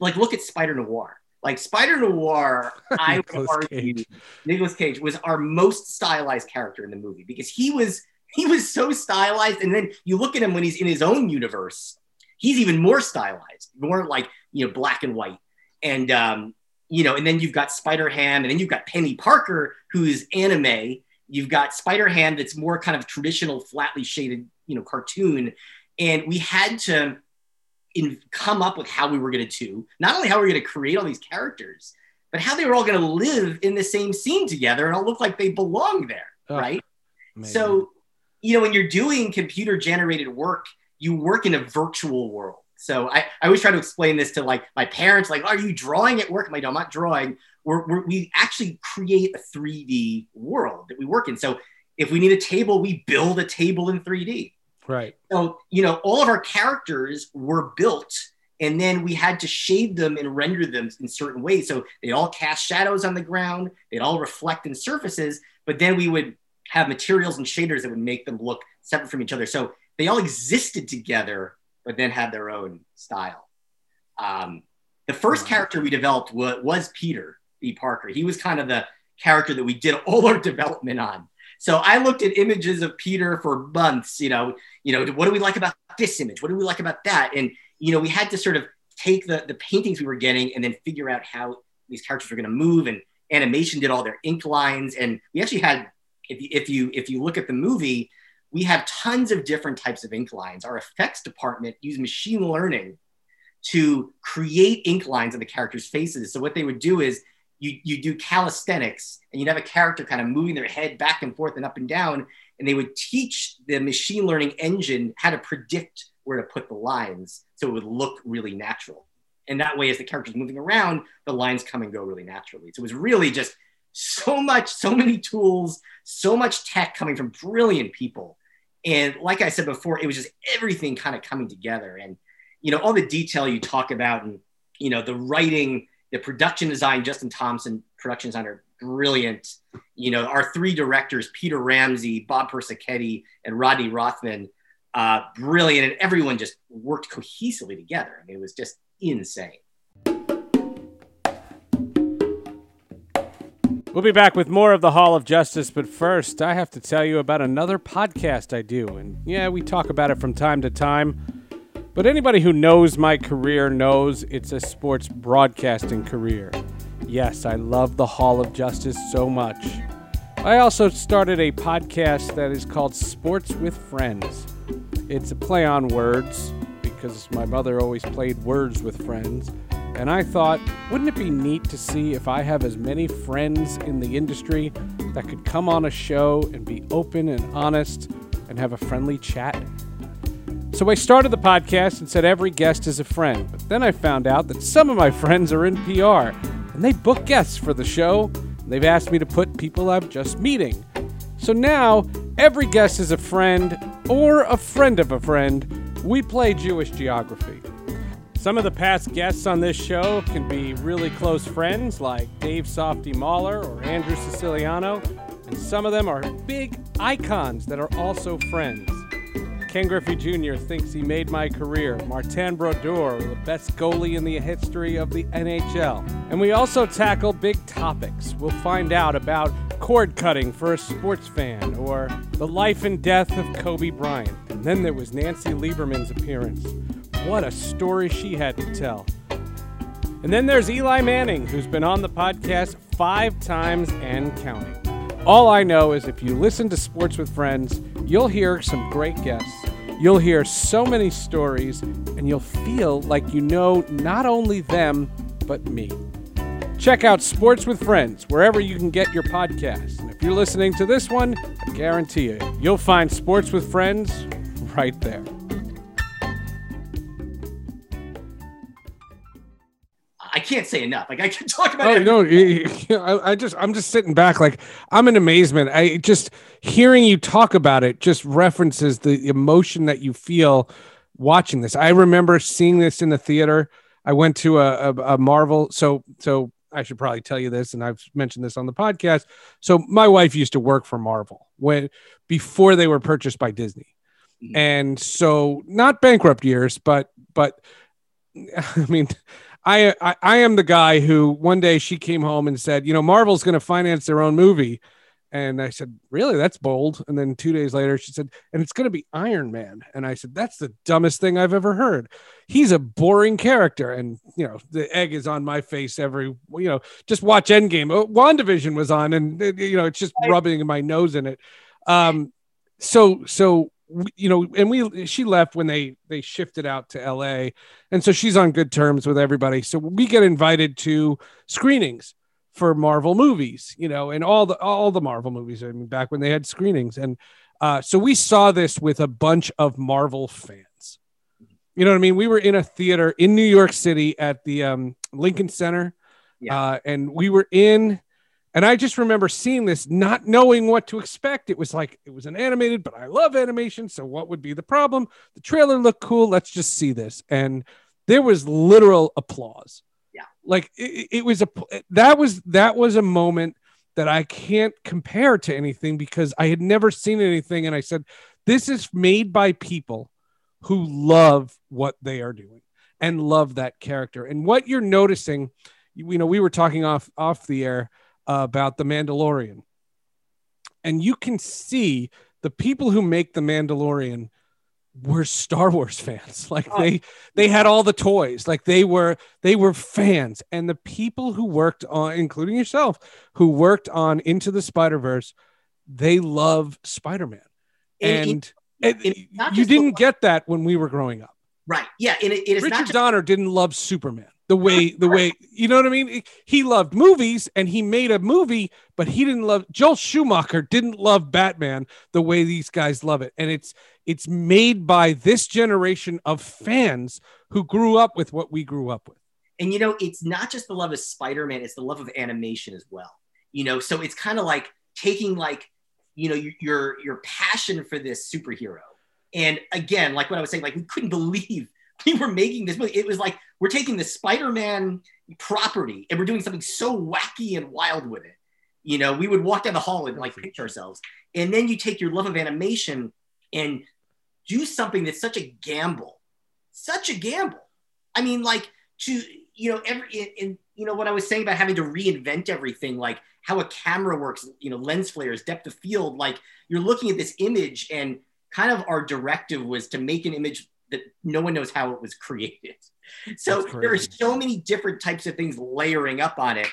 Like, look at Spider Noir. Like Spider Noir, I would argue, Cage. Nicolas Cage was our most stylized character in the movie because he was he was so stylized. And then you look at him when he's in his own universe, he's even more stylized, more like you know black and white. And um, you know, and then you've got Spider Ham, and then you've got Penny Parker, who's anime. You've got Spider Ham, that's more kind of traditional, flatly shaded, you know, cartoon and we had to in, come up with how we were going to do, not only how we are going to create all these characters but how they were all going to live in the same scene together and all look like they belong there oh, right? Amazing. so you know when you're doing computer generated work you work in a virtual world. So I, I always try to explain this to like my parents like are you drawing at work? I'm like no i'm not drawing. We're, we're, we actually create a 3d world that we work in. So if we need a table we build a table in 3d Right. So, you know, all of our characters were built and then we had to shade them and render them in certain ways. So they all cast shadows on the ground, they'd all reflect in surfaces, but then we would have materials and shaders that would make them look separate from each other. So they all existed together, but then had their own style. Um, the first character we developed was, was Peter B. Parker. He was kind of the character that we did all our development on. So I looked at images of Peter for months, you know, you know, what do we like about this image? What do we like about that? And, you know, we had to sort of take the, the paintings we were getting and then figure out how these characters were going to move and animation did all their ink lines. And we actually had, if you, if you, if you look at the movie, we have tons of different types of ink lines. Our effects department used machine learning to create ink lines on the characters' faces. So what they would do is you, you do calisthenics and you'd have a character kind of moving their head back and forth and up and down. And they would teach the machine learning engine how to predict where to put the lines so it would look really natural. And that way, as the character's moving around, the lines come and go really naturally. So it was really just so much, so many tools, so much tech coming from brilliant people. And like I said before, it was just everything kind of coming together. And, you know, all the detail you talk about and, you know, the writing, the production design, Justin Thompson, production designer, brilliant. You know, our three directors, Peter Ramsey, Bob Persichetti, and Rodney Rothman, uh, brilliant. And everyone just worked cohesively together. I mean, it was just insane. We'll be back with more of the Hall of Justice, but first, I have to tell you about another podcast I do. And yeah, we talk about it from time to time. But anybody who knows my career knows it's a sports broadcasting career. Yes, I love the Hall of Justice so much. I also started a podcast that is called Sports with Friends. It's a play on words because my mother always played words with friends. And I thought, wouldn't it be neat to see if I have as many friends in the industry that could come on a show and be open and honest and have a friendly chat? So I started the podcast and said every guest is a friend. But then I found out that some of my friends are in PR and they book guests for the show. And They've asked me to put people I'm just meeting. So now every guest is a friend or a friend of a friend. We play Jewish geography. Some of the past guests on this show can be really close friends like Dave Softy Mahler or Andrew Siciliano, and some of them are big icons that are also friends. Ken Griffey Jr. thinks he made my career. Martin Brodeur, the best goalie in the history of the NHL. And we also tackle big topics. We'll find out about cord cutting for a sports fan or the life and death of Kobe Bryant. And then there was Nancy Lieberman's appearance. What a story she had to tell. And then there's Eli Manning, who's been on the podcast five times and counting. All I know is if you listen to Sports with Friends, you'll hear some great guests. You'll hear so many stories, and you'll feel like you know not only them, but me. Check out Sports with Friends wherever you can get your podcasts. And if you're listening to this one, I guarantee you, you'll find Sports with Friends right there. Can't say enough. Like I can talk about. Oh it. no, I, I just I'm just sitting back like I'm in amazement. I just hearing you talk about it just references the emotion that you feel watching this. I remember seeing this in the theater. I went to a, a, a Marvel. So so I should probably tell you this, and I've mentioned this on the podcast. So my wife used to work for Marvel when before they were purchased by Disney, Mhm. and so not bankrupt years, but but I mean. I, I I am the guy who one day she came home and said, you know, Marvel's going to finance their own movie, and I said, really, that's bold. And then two days later, she said, and it's going to be Iron Man, and I said, that's the dumbest thing I've ever heard. He's a boring character, and you know, the egg is on my face every, you know, just watch Endgame. Oh, WandaVision was on, and you know, it's just rubbing my nose in it. Um, so so you know, and we she left when they they shifted out to L.A and so she's on good terms with everybody. So we get invited to screenings for marvel movies you know and all the all the marvel movies. I mean back when they had screenings. And uh, so we saw this with a bunch of marvel fans. You know what i mean? We were in a theater in new york city at the um, lincoln center. Yeah. uh, and we were in and i just remember seeing this not knowing what to expect. It was like it was an animated but i love animation so what would be the problem? The trailer looked cool let's just see this. And there was literal applause. Yeah. like it, it was a that was that was a moment that i can't compare to anything because i had never seen anything. And i said this is made by people who love what they are doing and love that character. And what you're noticing you know we were talking off off the air about the mandalorian and you can see the people who make the mandalorian were star wars fans like they they had all the toys like they were they were fans and the people who worked on including yourself who worked on into the spider verse they love spider-man And- and, and and you didn't get that when we were growing up. Right. Yeah. And it, it is not Richard just Donner didn't love Superman the way the way you know what I mean. He loved movies and he made a movie, but he didn't love Joel Schumacher didn't love Batman the way these guys love it, and it's it's made by this generation of fans who grew up with what we grew up with. and you know it's not just the love of spider-man it's the love of animation as well you know so it's kind of like taking like you know your your passion for this superhero and again like what i was saying like we couldn't believe we were making this movie. It was like we're taking the spider-man property and we're doing something so wacky and wild with it. You know we would walk down the hall and like picture ourselves. And then you take your love of animation and do something that's such a gamble. Such a gamble. I mean like to you know every in, in you know what I was saying about having to reinvent everything, like how a camera works, you know, lens flares, depth of field. Like you're looking at this image, and kind of our directive was to make an image that no one knows how it was created. So there are so many different types of things layering up on it,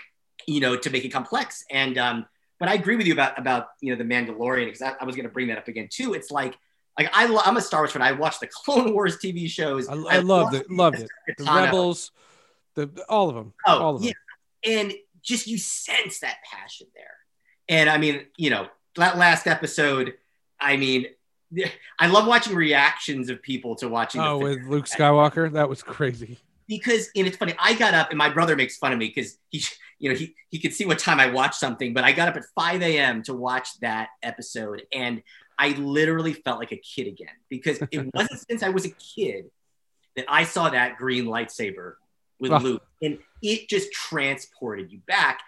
you know, to make it complex. And um, but I agree with you about about you know the Mandalorian because I, I was going to bring that up again too. It's like like I lo- I'm a Star Wars fan. I watch the Clone Wars TV shows. I, I loved it, loved it. The. Rebels, the all of them, Oh, all of them. yeah. And just you sense that passion there. And I mean, you know, that last episode, I mean, I love watching reactions of people to watching Oh, with Luke Skywalker, that was crazy. because and it's funny. I got up and my brother makes fun of me because he, you know, he he could see what time I watched something, but I got up at 5 a.m. to watch that episode, and I literally felt like a kid again because it wasn't since I was a kid that I saw that green lightsaber with Oh. Luke, and it just transported you back,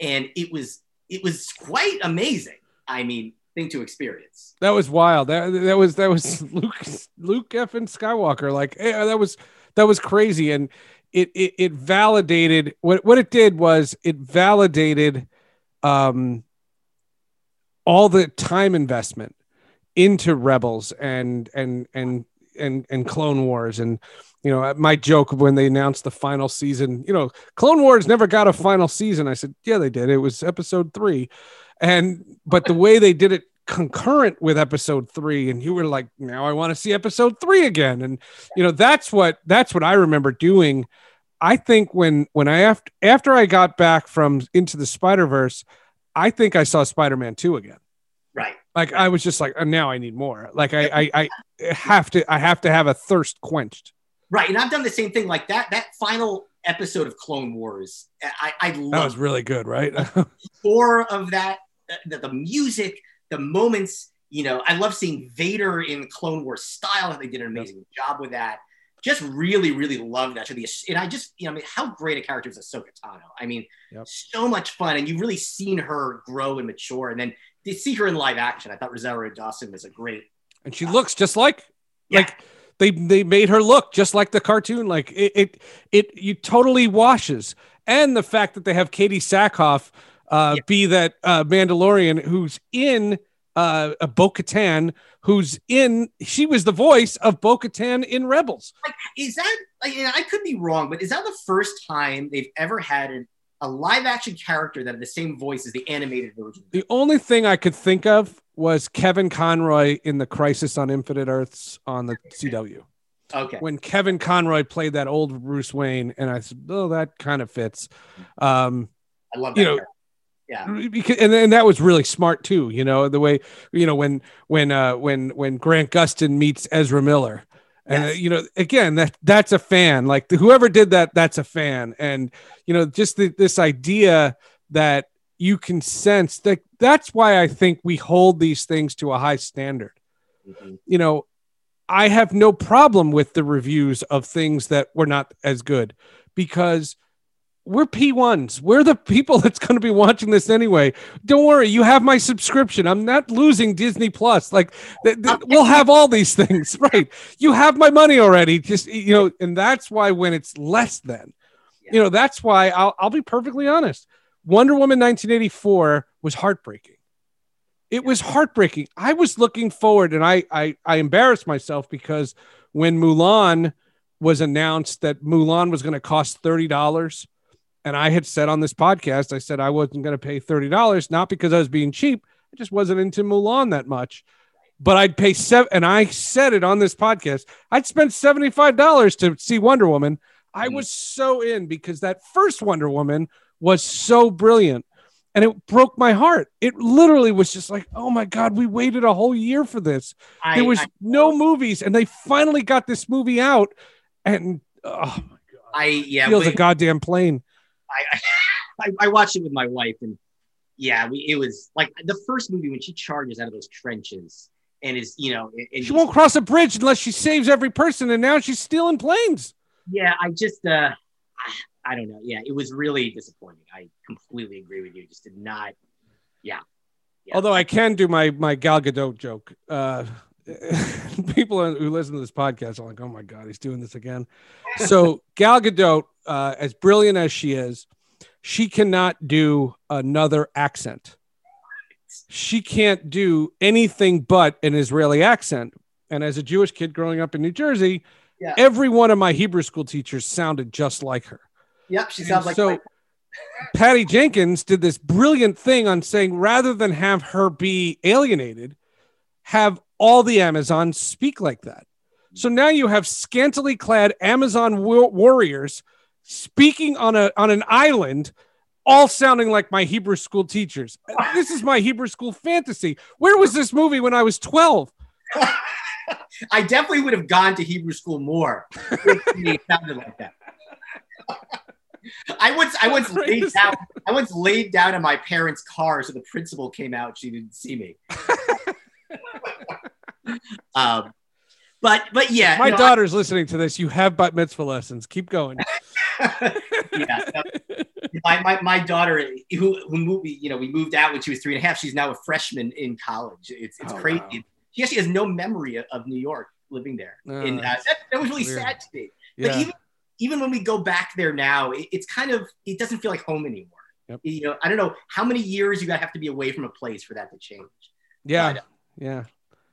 and it was it was quite amazing. I mean, thing to experience. That was wild. That that was that was Luke Luke F and Skywalker. Like eh, that was that was crazy, and it it, it validated what what it did was it validated um all the time investment into Rebels and and and and and Clone Wars and you know my joke when they announced the final season you know Clone Wars never got a final season I said yeah they did it was episode 3 and but the way they did it concurrent with episode 3 and you were like now I want to see episode 3 again and you know that's what that's what I remember doing I think when when I after after I got back from into the Spider-Verse I think I saw Spider-Man 2 again Right. like I was just like "Oh, now I need more like I, I I have to I have to have a thirst quenched Right. And I've done the same thing. Like that that final episode of Clone Wars, I, I that was really good right Four of that, the, the music, the moments. You know, I love seeing Vader in Clone Wars style. They did an amazing job with that. Just really, really love that. The and I just, you know, I mean, how great a character is Ahsoka Tano. I mean, Yep. so much fun, and you've really seen her grow and mature. And then to see her in live action, I thought Rosario Dawson was a great. and she looks just like Yeah. like they they made her look just like the cartoon like it it, it you totally washes and the fact that they have Katee Sackhoff uh Yeah. be that uh Mandalorian who's in uh a Bo-Katan who's in she was the voice of Bo-Katan in Rebels Like, Is that? Like, I could be wrong, but is that the first time they've ever had an, a live action character that had the same voice as the animated version? The only thing I could think of was Kevin Conroy in the Crisis on Infinite Earths on the CW. Okay. When Kevin Conroy played that old Bruce Wayne, and I said, "Oh, that kind of fits." Um, I love that. you know, character. Yeah. because and, and that was really smart too. You know, the way you know when when uh, when when Grant Gustin meets Ezra Miller. And uh, you know, again, that that's a fan. Like whoever did that, that's a fan. And you know, just the, this idea that you can sense that that's why I think we hold these things to a high standard. Mhm. You know, I have no problem with the reviews of things that were not as good because we're P1s. We're the people that's going to be watching this anyway. Don't worry, you have my subscription. I'm not losing Disney Plus. Like th- th- we'll have all these things, right? You have my money already. Just you know, and that's why when it's less than, you know, that's why I'll I'll be perfectly honest. Wonder Woman 1984 was heartbreaking. It was heartbreaking. I was looking forward, and I I I embarrassed myself because when Mulan was announced that Mulan was going to cost thirty dollars, and I had said on this podcast, I said I wasn't going to pay thirty dollars, not because I was being cheap. I just wasn't into Mulan that much. but I'd pay seven. And I said it on this podcast. I'd spend seventy five dollars to see Wonder Woman. I Mhm. was so in because that first Wonder Woman was so brilliant. And it broke my heart. It literally was just like, oh my God, we waited a whole year for this. I, There was I, no movies, and they finally got this movie out. And oh, I yeah, feels we- a goddamn plane. I, I I watched it with my wife, and yeah, we, it was like the first movie when she charges out of those trenches and is you know, and She won't cross a bridge unless she saves every person, and now she's stealing planes. yeah, I just uh, I, don't know, yeah, it was really disappointing. I completely agree with you. Just did not, yeah. Yeah. Although I can do my my Gal Gadot joke. Uh, people who listen to this podcast are like, "Oh my god, he's doing this again." So Gal Gadot, uh, as brilliant as she is, she cannot do another accent. She can't do anything but an Israeli accent. And as a Jewish kid growing up in New Jersey, Yeah. every one of my Hebrew school teachers sounded just like her. Yep, she sounds like so. my- Patty Jenkins did this brilliant thing on saying rather than have her be alienated, have all the Amazons speak like that. So now you have scantily clad Amazon wa- warriors speaking on a on an island, all sounding like my Hebrew school teachers. This is my Hebrew school fantasy. Where was this movie when I was twelve? I definitely would have gone to Hebrew school more if it sounded like that. I once I once laid down I once laid down in my parents' car so the principal came out. She didn't see me. um, but but yeah, My daughter's listening to this. You have bat mitzvah lessons. Keep going. yeah, my, my, my daughter who who moved you know we moved out when she was three and a half. She's now a freshman in college. It's it's Oh, crazy. wow. She actually has no memory of, New York living there. Oh, and uh, that, that was really weird. sad to me. But Yeah. even even when we go back there now, it, it's kind of it doesn't feel like home anymore. Yep. You know, I don't know how many years you got to have to be away from a place for that to change. Yeah. But, Yeah.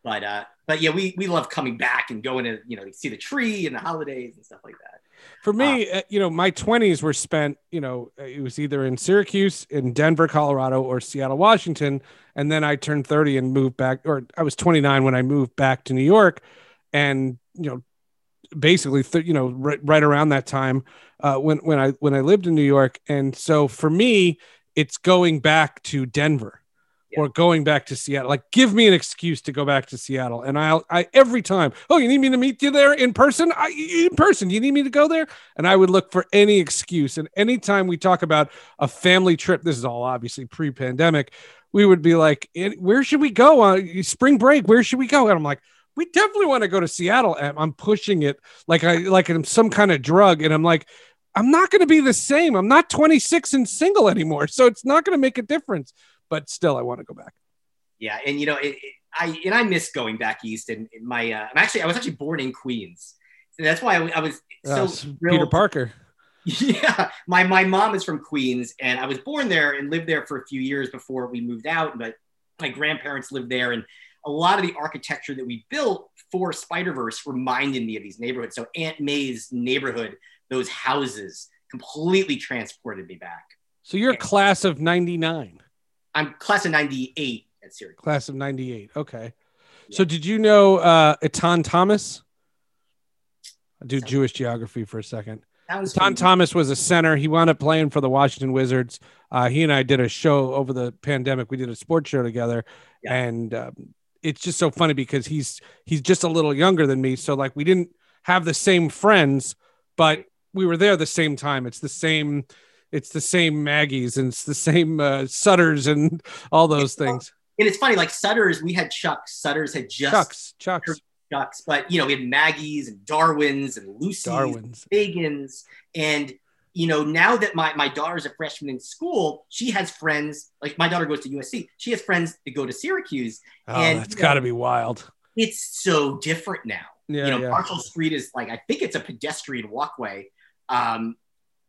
but uh, but yeah, we we love coming back and going to you know see the tree and the holidays and stuff like that. For me, uh, you know, my 20s were spent, you know, it was either in Syracuse, in Denver, Colorado, or Seattle, Washington. And then I turned 30 and moved back, or I was 29 when I moved back to New York. And, you know, basically, th- you know, right, right around that time uh, when, when I, when I lived in New York. And so for me, it's going back to Denver Yeah. or going back to Seattle. Like, give me an excuse to go back to Seattle. And I'll, I, every time, oh, you need me to meet you there in person? I, in person, you need me to go there? And I would look for any excuse. And anytime we talk about a family trip, this is all obviously pre pandemic, we would be like, "Eh, where should we go? Uh, spring break, where should we go? And I'm like, we definitely want to go to Seattle. And I'm pushing it like I like I'm some kind of drug. And I'm like, I'm not going to be the same. I'm not 26 and single anymore. So it's not going to make a difference. But still, I want to go back. Yeah, and you know, it, it- I and I miss going back east. And my, uh, I'm actually I was actually born in Queens, so that's why I, I was so Uh, Peter Parker. Yeah, my my mom is from Queens, and I was born there and lived there for a few years before we moved out. But my grandparents lived there, and a lot of the architecture that we built for Spider Verse reminded me of these neighborhoods. So Aunt May's neighborhood, those houses, completely transported me back. So you're a class of 99, I'm class of '98 at Syracuse. class of 98. Okay. So did you know uh, Etan Thomas? I do Jewish geography for a second. Sounds Tom Thomas was a center. He wound up playing for the Washington Wizards. Uh, he and I did a show over the pandemic. We did a sports show together, Yeah. and um, it's just so funny because he's he's just a little younger than me. So like we didn't have the same friends, but we were there the same time. It's the same. It's the same Maggies and it's the same uh, Sutters and all those things. And it's funny, like Sutter's, we had Chucks. Sutter's had just Chucks, Chucks, Chucks, but you know, we had Maggie's and Darwin's and Lucy's. Darwin's. Fagans. And, you know, now that my, my daughter's a freshman in school, she has friends, like my daughter goes to USC. She has friends that go to Syracuse. Oh, And, that's you know, got to be wild. It's so different now. Yeah, you know, yeah. Marshall Street is like, I think it's a pedestrian walkway. Um,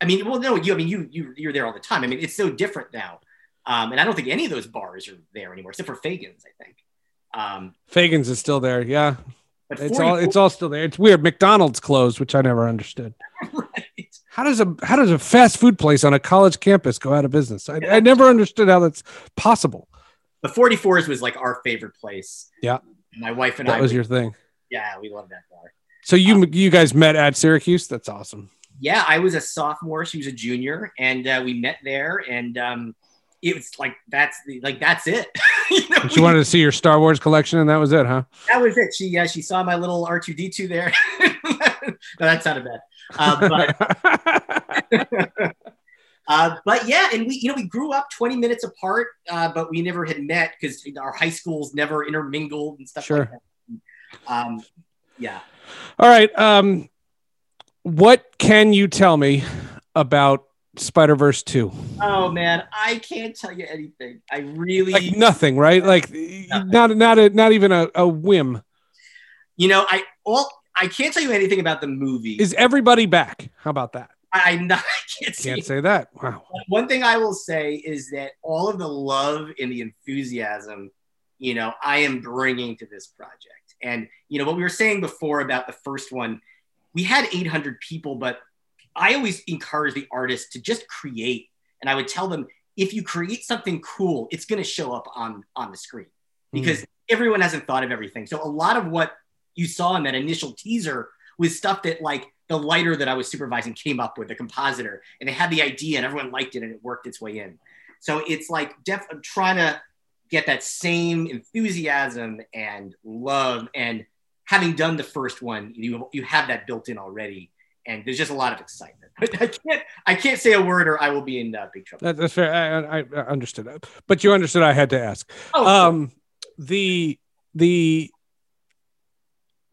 I mean, well, no, you, I mean, you, you, you're there all the time. I mean, it's so different now. Um, and I don't think any of those bars are there anymore, except for Fagans, I think. Um, Fagans is still there. Yeah, but it's all it's all still there. It's weird. McDonald's closed, which I never understood. right. How does a how does a fast food place on a college campus go out of business? I, I never understood how that's possible. the 44s was like our favorite place. Yeah. My wife and I. That was we- your thing. Yeah, we love that bar. So you you guys met at Syracuse. That's awesome. Yeah, I was a sophomore. She was a junior, and uh, we met there. And um, it was like that's the like that's it. you know, She wanted to see your Star Wars collection, and that was it, huh? that was it. She uh, she saw my little R two D two there. no, that sounded bad. Uh, but uh, but yeah, and we you know we grew up 20 minutes apart, uh, but we never had met because our high schools never intermingled and stuff Sure. like that. Um, yeah. All right. Um, what can you tell me about Spider Verse Two? Oh man, I can't tell you anything. I really Like nothing, right? Like not not a, not even a, a whim. you know I all I can't tell you anything about the movie. Is everybody back? How about that? I, not. I can't, say Can't say that. Wow. one thing I will say is that all of the love and the enthusiasm, you know, I am bringing to this project. And, you know, what we were saying before about the first one, we had 800 people, but I always encourage the artists to just create. And I would tell them, if you create something cool, it's going to show up on, on the screen hmm. because everyone hasn't thought of everything. So a lot of what you saw in that initial teaser was stuff that like the lighter that I was supervising came up with, the compositor, and they had the idea and everyone liked it and it worked its way in. So it's like def- I'm trying to get that same enthusiasm and love and having done the first one, you you have that built in already, and there's just a lot of excitement. But I can't I can't say a word or I will be in uh, big trouble. That, that's fair. I, I, I understood that, but you understood I had to ask. Oh, Um, the the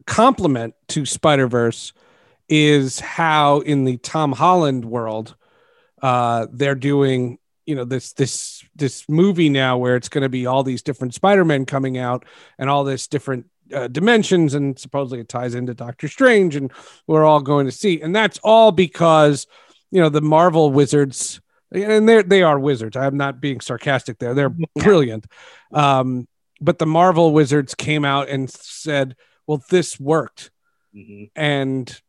compliment to Spider Verse is how in the Tom Holland world, uh, they're doing you know this this this movie now where it's going to be all these different Spider-Men coming out and all this different uh, dimensions and supposedly it ties into Doctor Strange and we're all going to see. And that's all because you know the Marvel wizards and they they are wizards. I'm not being sarcastic there. They're brilliant. Um but the Marvel wizards came out and said well this worked. Mhm. and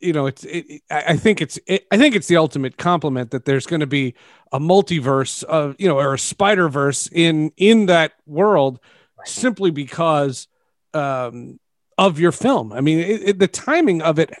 you know it's it, I I think it's it, I think it's the ultimate compliment that there's going to be a multiverse of you know or a spider verse in in that world simply because um of your film. I mean, it, it, the timing of it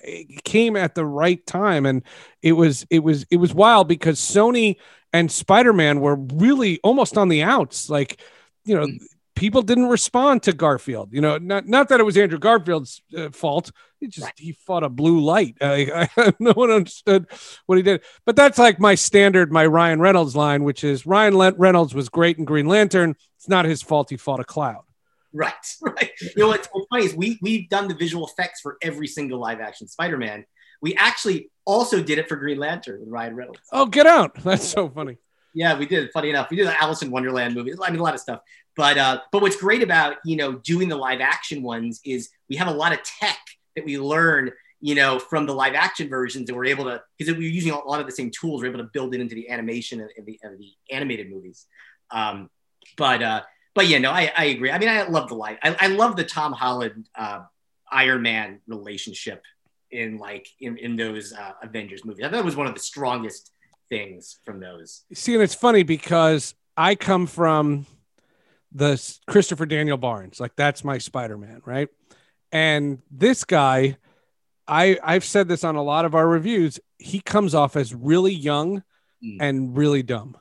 came at the right time, and it was it was it was wild because Sony and Spider Man were really almost on the outs. Like, you know, people didn't respond to Garfield. You know, not not that it was Andrew Garfield's uh, fault. It just he fought a blue light. I, I, no one understood what he did. But that's like my standard, my Ryan Reynolds line, which is Ryan Reynolds was great in Green Lantern. It's not his fault he fought a cloud. Right, right. You know what's, funny is we we've done the visual effects for every single live action Spider-Man. We actually also did it for Green Lantern with Ryan Reynolds. Oh, get out! That's so funny. Yeah, we did. Funny enough, we did the Alice in Wonderland movie. I mean, a lot of stuff. But uh, but what's great about you know doing the live action ones is we have a lot of tech that we learn you know from the live action versions, and we're able to because we are using a lot of the same tools. We're able to build it into the animation of the, of the animated movies. Um, but uh, but yeah, no, I, I agree. I mean, I love the live. I, I love the Tom Holland uh, Iron Man relationship in like in, in those uh, Avengers movies. I thought it was one of the strongest things from those. See, and it's funny because I come from the Christopher Daniel Barnes, like that's my Spider Man, right? And this guy, I I've said this on a lot of our reviews. He comes off as really young Mm. and really dumb,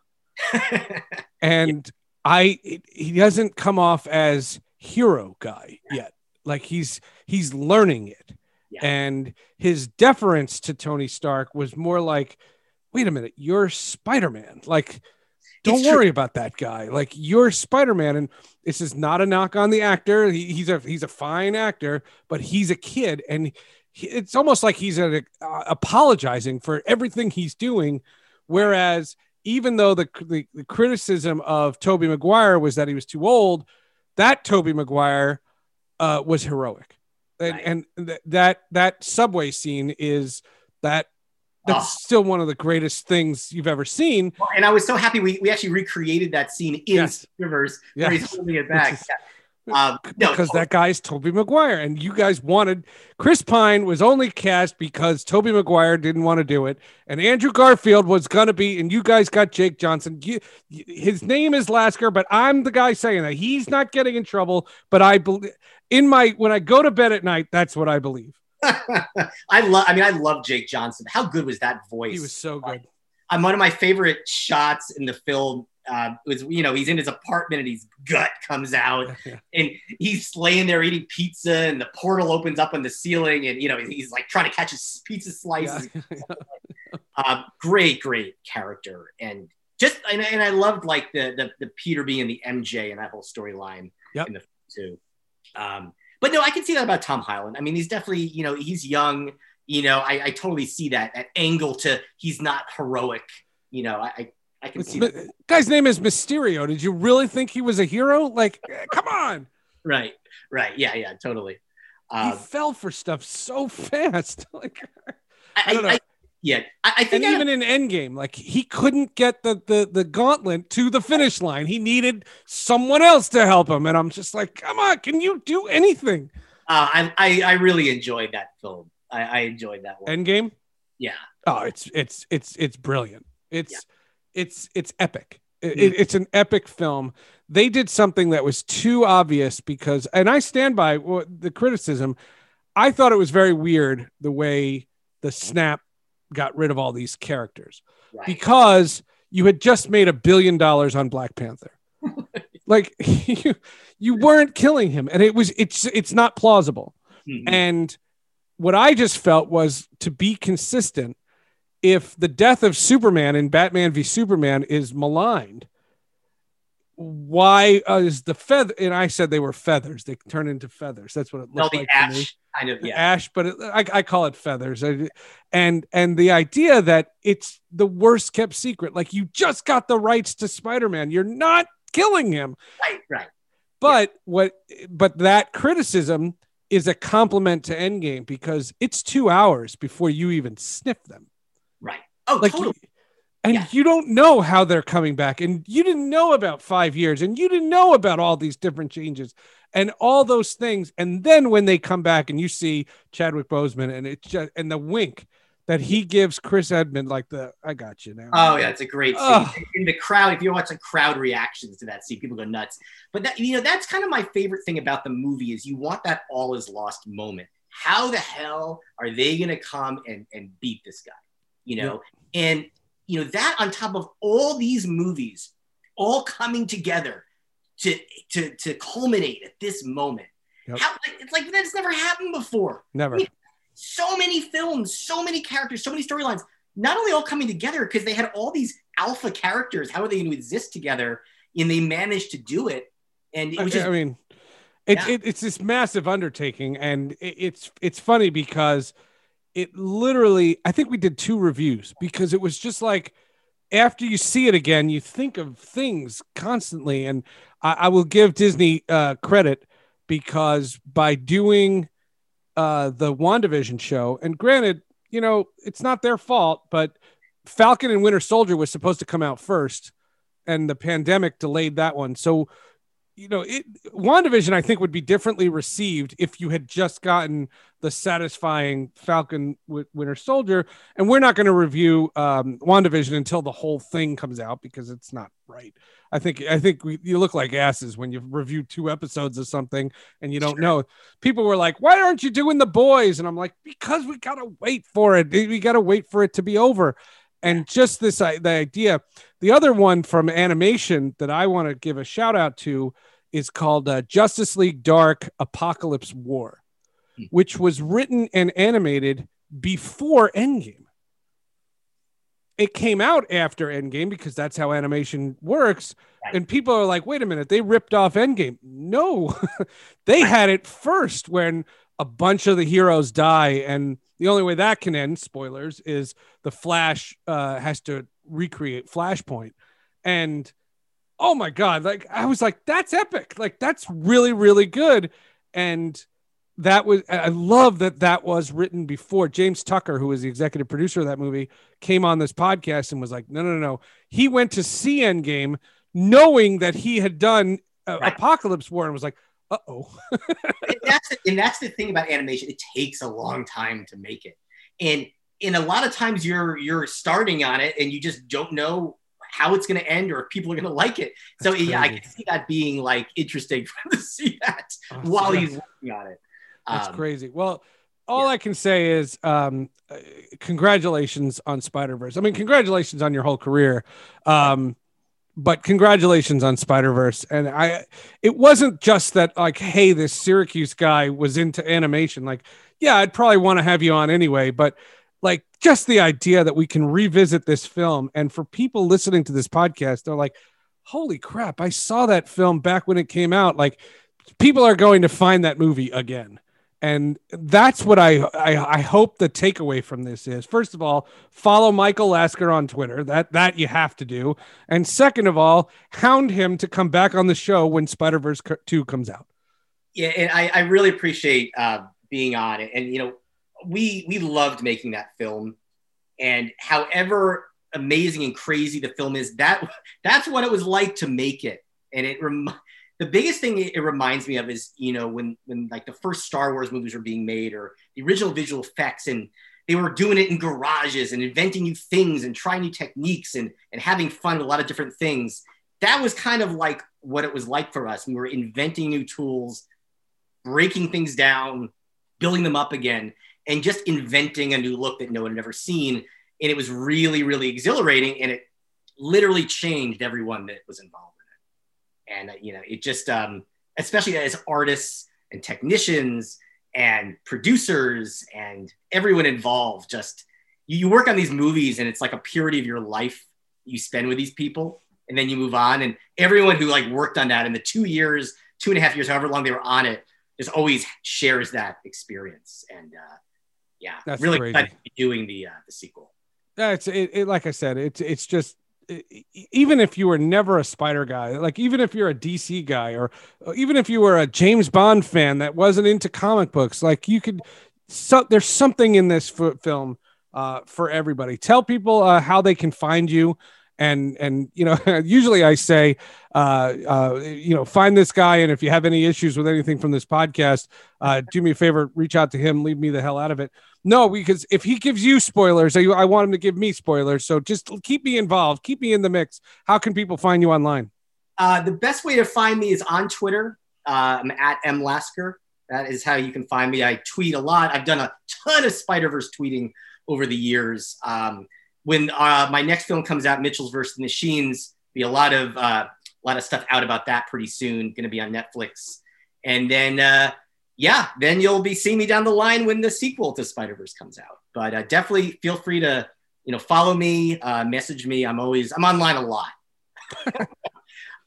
and I it, he doesn't come off as hero guy yet. Like he's he's learning it, Yeah. and his deference to Tony Stark was more like, "Wait a minute, you're Spider Man." Like don't worry about that guy. Like you're Spider-Man, and this is not a knock on the actor. He, he's a he's a fine actor, but he's a kid, and he, it's almost like he's uh, apologizing for everything he's doing. Whereas, even though the, the the criticism of Tobey Maguire was that he was too old, that Tobey Maguire uh, was heroic, and Right. and th- that that subway scene is that. That's Oh. still one of the greatest things you've ever seen. Well, and I was so happy we, we actually recreated that scene in Yes. Rivers where he's holding it back. Is- Yeah. Um, no, because that guy's Tobey Maguire, and you guys wanted Chris Pine was only cast because Tobey Maguire didn't want to do it, and Andrew Garfield was gonna be, and you guys got Jake Johnson. You, his name is Lasker, but I'm the guy saying that he's not getting in trouble. But I believe, in my when I go to bed at night, that's what I believe. I love. I mean, I love Jake Johnson. How good was that voice? He was so good. I'm one of my favorite shots in the film. Uh, was you know he's in his apartment and his gut comes out and he's laying there eating pizza and the portal opens up on the ceiling and you know he's like trying to catch his pizza slices. Uh, great, great character and just and, and I loved like the, the the Peter being the MJ and that whole storyline Yep. in the too. Um, but no, I can see that about Tom Holland. I mean, he's definitely you know he's young. You know, I, I totally see that that angle to he's not heroic. You know, I I, I can It's see Mi- guy's name is Mysterio. Did you really think he was a hero? Like, eh, come on. Right, right, yeah, yeah, totally. he Um, fell for stuff so fast. like, I I, don't know. I, yeah, I, I and think I- even in Endgame, like he couldn't get the, the the gauntlet to the finish line. He needed someone else to help him. And I'm just like, come on, can you do anything? uh, I, I I really enjoyed that film. I, I enjoyed that one. Endgame? yeah, Oh, it's it's it's it's brilliant. It's Yeah. It's it's epic. It- Mm. it's an epic film. They did something that was too obvious because, and I stand by the criticism. I thought it was very weird the way the snap got rid of all these characters right. because you had just made a billion dollars on Black Panther. like you, you weren't killing him, and it was it's it's not plausible. Mhm. And what I just felt was to be consistent. If the death of Superman in Batman v Superman is maligned, why uh, is the feather? And I said they were feathers. They turn into feathers. That's what it no, the like to me ash kind of yeah. ash, but it, I, I call it feathers. And and the idea that it's the worst kept secret, like you just got the rights to Spider-Man, you're not killing him. Right, right. But what? But that criticism is a compliment to Endgame because it's two hours before you even sniff them. Oh, Like, totally. and Yeah. you don't know how they're coming back, and you didn't know about five years, and you didn't know about all these different changes and all those things. And then when they come back, and you see Chadwick Boseman, and it's just and the wink that he gives Chris Edmond, like the "I got you now." Oh yeah, it's a great scene. Ugh. In the crowd, if you watch the crowd reactions to that scene, people go nuts. But that you know, that's kind of my favorite thing about the movie is you want that all is lost moment. How the hell are they gonna come and, and beat this guy? You know, and you know, that on top of all these movies all coming together to to to culminate at this moment. Yep. How it's like that's never happened before Never. so many films, so many characters, so many storylines, not only all coming together because they had all these alpha characters. How are they going to exist together? And they managed to do it. And it was I- just, I mean, it's Yeah. it, it's this massive undertaking, and it, it's it's funny because it literally. I think we did two reviews because it was just like after you see it again, you think of things constantly, and I, I will give Disney uh, credit because by doing uh, the WandaVision show, and granted, you know, it's not their fault, but Falcon and Winter Soldier was supposed to come out first, and the pandemic delayed that one. So, you know, it WandaVision, I think, would be differently received if you had just gotten the satisfying Falcon with Winter Soldier. And we're not going to review um, WandaVision until the whole thing comes out because it's not right. I think I think we, you look like asses when you review two episodes of something and you don't know. People were like, "Why aren't you doing the boys?" And I'm like, "Because we gotta wait for it. We gotta wait for it to be over." And just this the idea. The other one from animation that I want to give a shout out to is called uh, Justice League Dark Apokolips War, Hmm. which was written and animated before Endgame. It came out after Endgame because that's how animation works. And people are like, wait a minute, they ripped off Endgame. No, they had it first when a bunch of the heroes die. And the only way that can end, spoilers, is the Flash uh, has to recreate Flashpoint. And oh my God, like I was like, that's epic. Like that's really, really good. And that was, I love that that was written before James Tucker, who was the executive producer of that movie, came on this podcast and was like, no, no, no, no. He went to see Endgame knowing that he had done uh, Right. Apokolips War and was like, uh oh. and that's the, and that's the thing about animation. It takes a long time to make it, and and a lot of times you're you're starting on it and you just don't know how it's going to end or if people are going to like it. So That's yeah, I can see that being like interesting to see that Oh, while he's working on it. That's Um, crazy. Well, all yeah. I can say is um, uh, congratulations on Spider Verse. I mean, congratulations on your whole career. Um, but congratulations on Spider Verse. And I, it wasn't just that like, hey, this Syracuse guy was into animation. Like, yeah, I'd probably want to have you on anyway. But like, just the idea that we can revisit this film, and for people listening to this podcast, they're like, holy crap, I saw that film back when it came out. Like, people are going to find that movie again and that's what I, I I hope the takeaway from this is. First of all, follow Michael Lasker on Twitter. That that you have to do. And second of all, hound him to come back on the show when Spider Verse two comes out. yeah, and I, I really appreciate uh, being on it. And you know, we we loved making that film, and however amazing and crazy the film is, that that's what it was like to make it. And it rem- the biggest thing it reminds me of is you know when when like the first Star Wars movies were being made or the original visual effects and they were doing it in garages and inventing new things and trying new techniques and and having fun with a lot of different things. That was kind of like what it was like for us. We were inventing new tools, breaking things down, building them up again, and just inventing a new look that no one had ever seen. And it was really, really exhilarating. And it literally changed everyone that was involved. And, you know, it just, um, especially as artists and technicians and producers and everyone involved, just you, you work on these movies and it's like a purity of your life you spend with these people. And then you move on. And everyone who like worked on that in the two years, two and a half years, however long they were on it, just always shares that experience. And uh, yeah, That's really crazy. to be doing the uh, the sequel. Yeah, it's it, it like I said, it's it's just even if you were never a spider guy, like even if you're a DC guy or even if you were a James Bond fan that wasn't into comic books, like you could so there's something in this film uh, for everybody. Tell people uh, how they can find you. And and you know, usually I say, uh, uh, you know, find this guy, and if you have any issues with anything from this podcast, uh, do me a favor, reach out to him, leave me the hell out of it. No, because if he gives you spoilers, I, I want him to give me spoilers. So just keep me involved, keep me in the mix. How can people find you online? Uh, the best way to find me is on Twitter. Uh, I'm at M Lasker. That is how you can find me. I tweet a lot. I've done a ton of Spider Verse tweeting over the years. Um, when uh, my next film comes out, Mitchells versus the Machines, be a lot of uh, a lot of stuff out about that pretty soon. Going to be on Netflix, and then uh, yeah, then you'll be seeing me down the line when the sequel to Spider Verse comes out. But uh, definitely feel free to you know follow me, uh, message me. I'm always I'm online a lot.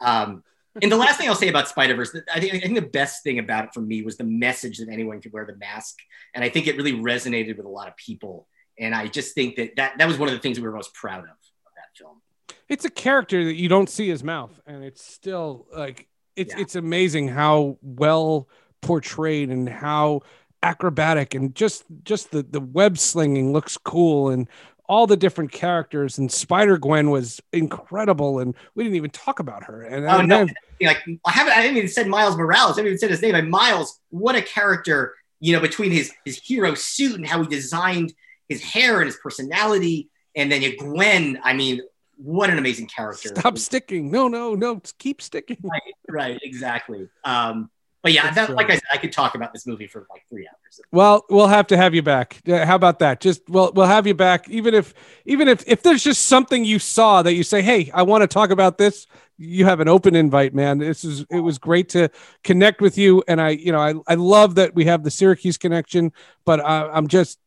um, and the last thing I'll say about Spider Verse, I think, I think the best thing about it for me was the message that anyone could wear the mask, and I think it really resonated with a lot of people. And I just think that that, that was one of the things we were most proud of of that film. It's a character that you don't see his mouth, and it's still like it's Yeah. it's amazing how well portrayed and how acrobatic and just just the the web slinging looks cool and all the different characters and Spider Gwen was incredible and we didn't even talk about her and Oh, no. Like I haven't, I haven't even said Miles Morales. I haven't even said his name. And Miles, what a character! You know, between his his hero suit and how he designed his hair and his personality, and then you Gwen. I mean, what an amazing character! stop sticking no no no keep sticking right, exactly. Um, but yeah, that, like I said, I could talk about this movie for like three hours. Well, we'll have to have you back. How about that? Just we'll we'll have you back. Even if even if if there's just something you saw that you say, hey, I want to talk about this. You have an open invite, man. This is it was great to connect with you, and I you know I I love that we have the Syracuse connection. But I, I'm just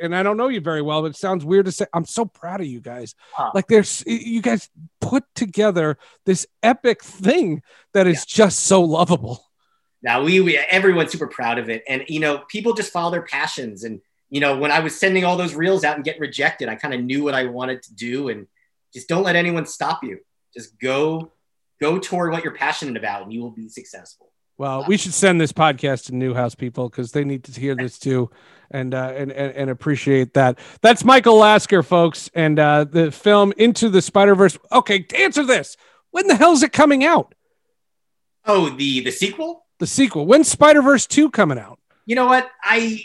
and I don't know you very well, but it sounds weird to say. I'm so proud of you guys. Huh. Like there's you guys put together this epic thing that is just so lovable. Now we, we everyone's super proud of it, and you know, people just follow their passions. And you know, when I was sending all those reels out and getting rejected, I kind of knew what I wanted to do, and just don't let anyone stop you. Just go, go toward what you're passionate about, and you will be successful. Well, we should send this podcast to Newhouse people because they need to hear this too, and uh, and, and and appreciate that. That's Michael Lasker, folks, and uh, the film Into the Spider Verse. Okay, answer this: When the hell is it coming out? Oh, the the sequel. The sequel. When's Spider Verse two coming out? You know what? I,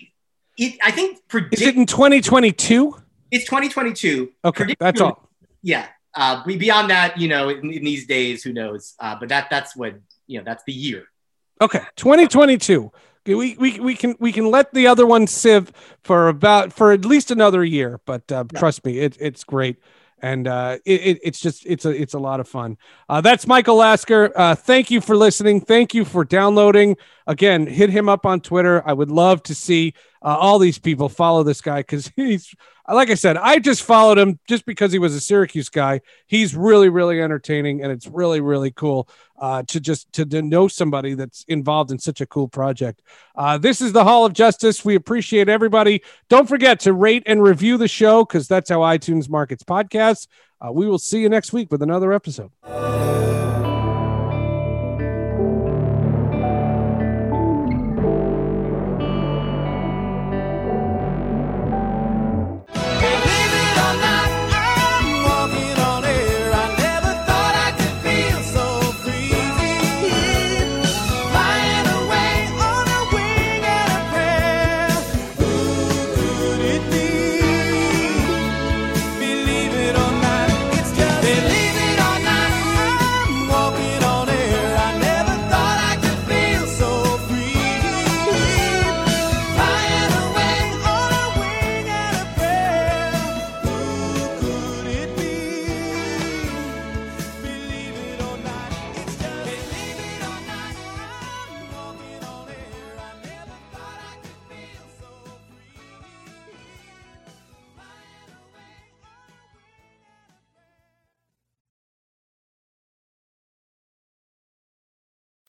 it, I think Is it in 2022? it's 2022. Okay, Predict- that's all. Yeah. uh, beyond that, you know, in, in these days, who knows? Uh, but that that's what you know. That's the year. Okay, 2022. We, we, we can we can let the other one sieve for about for at least another year, but uh, yeah. trust me, it, it's great and uh, it, it's just it's a it's a lot of fun. Uh, that's Michael Lasker. Uh, thank you for listening. Thank you for downloading. Again, hit him up on Twitter. I would love to see uh, all these people follow this guy because he's like I said, I just followed him just because he was a Syracuse guy. He's really, really entertaining, and it's really, really cool uh, to just to, to, know somebody that's involved in such a cool project. Uh, this is the Hall of Justice. We appreciate everybody. Don't forget to rate and review the show because that's how iTunes markets podcasts. Uh, we will see you next week with another episode.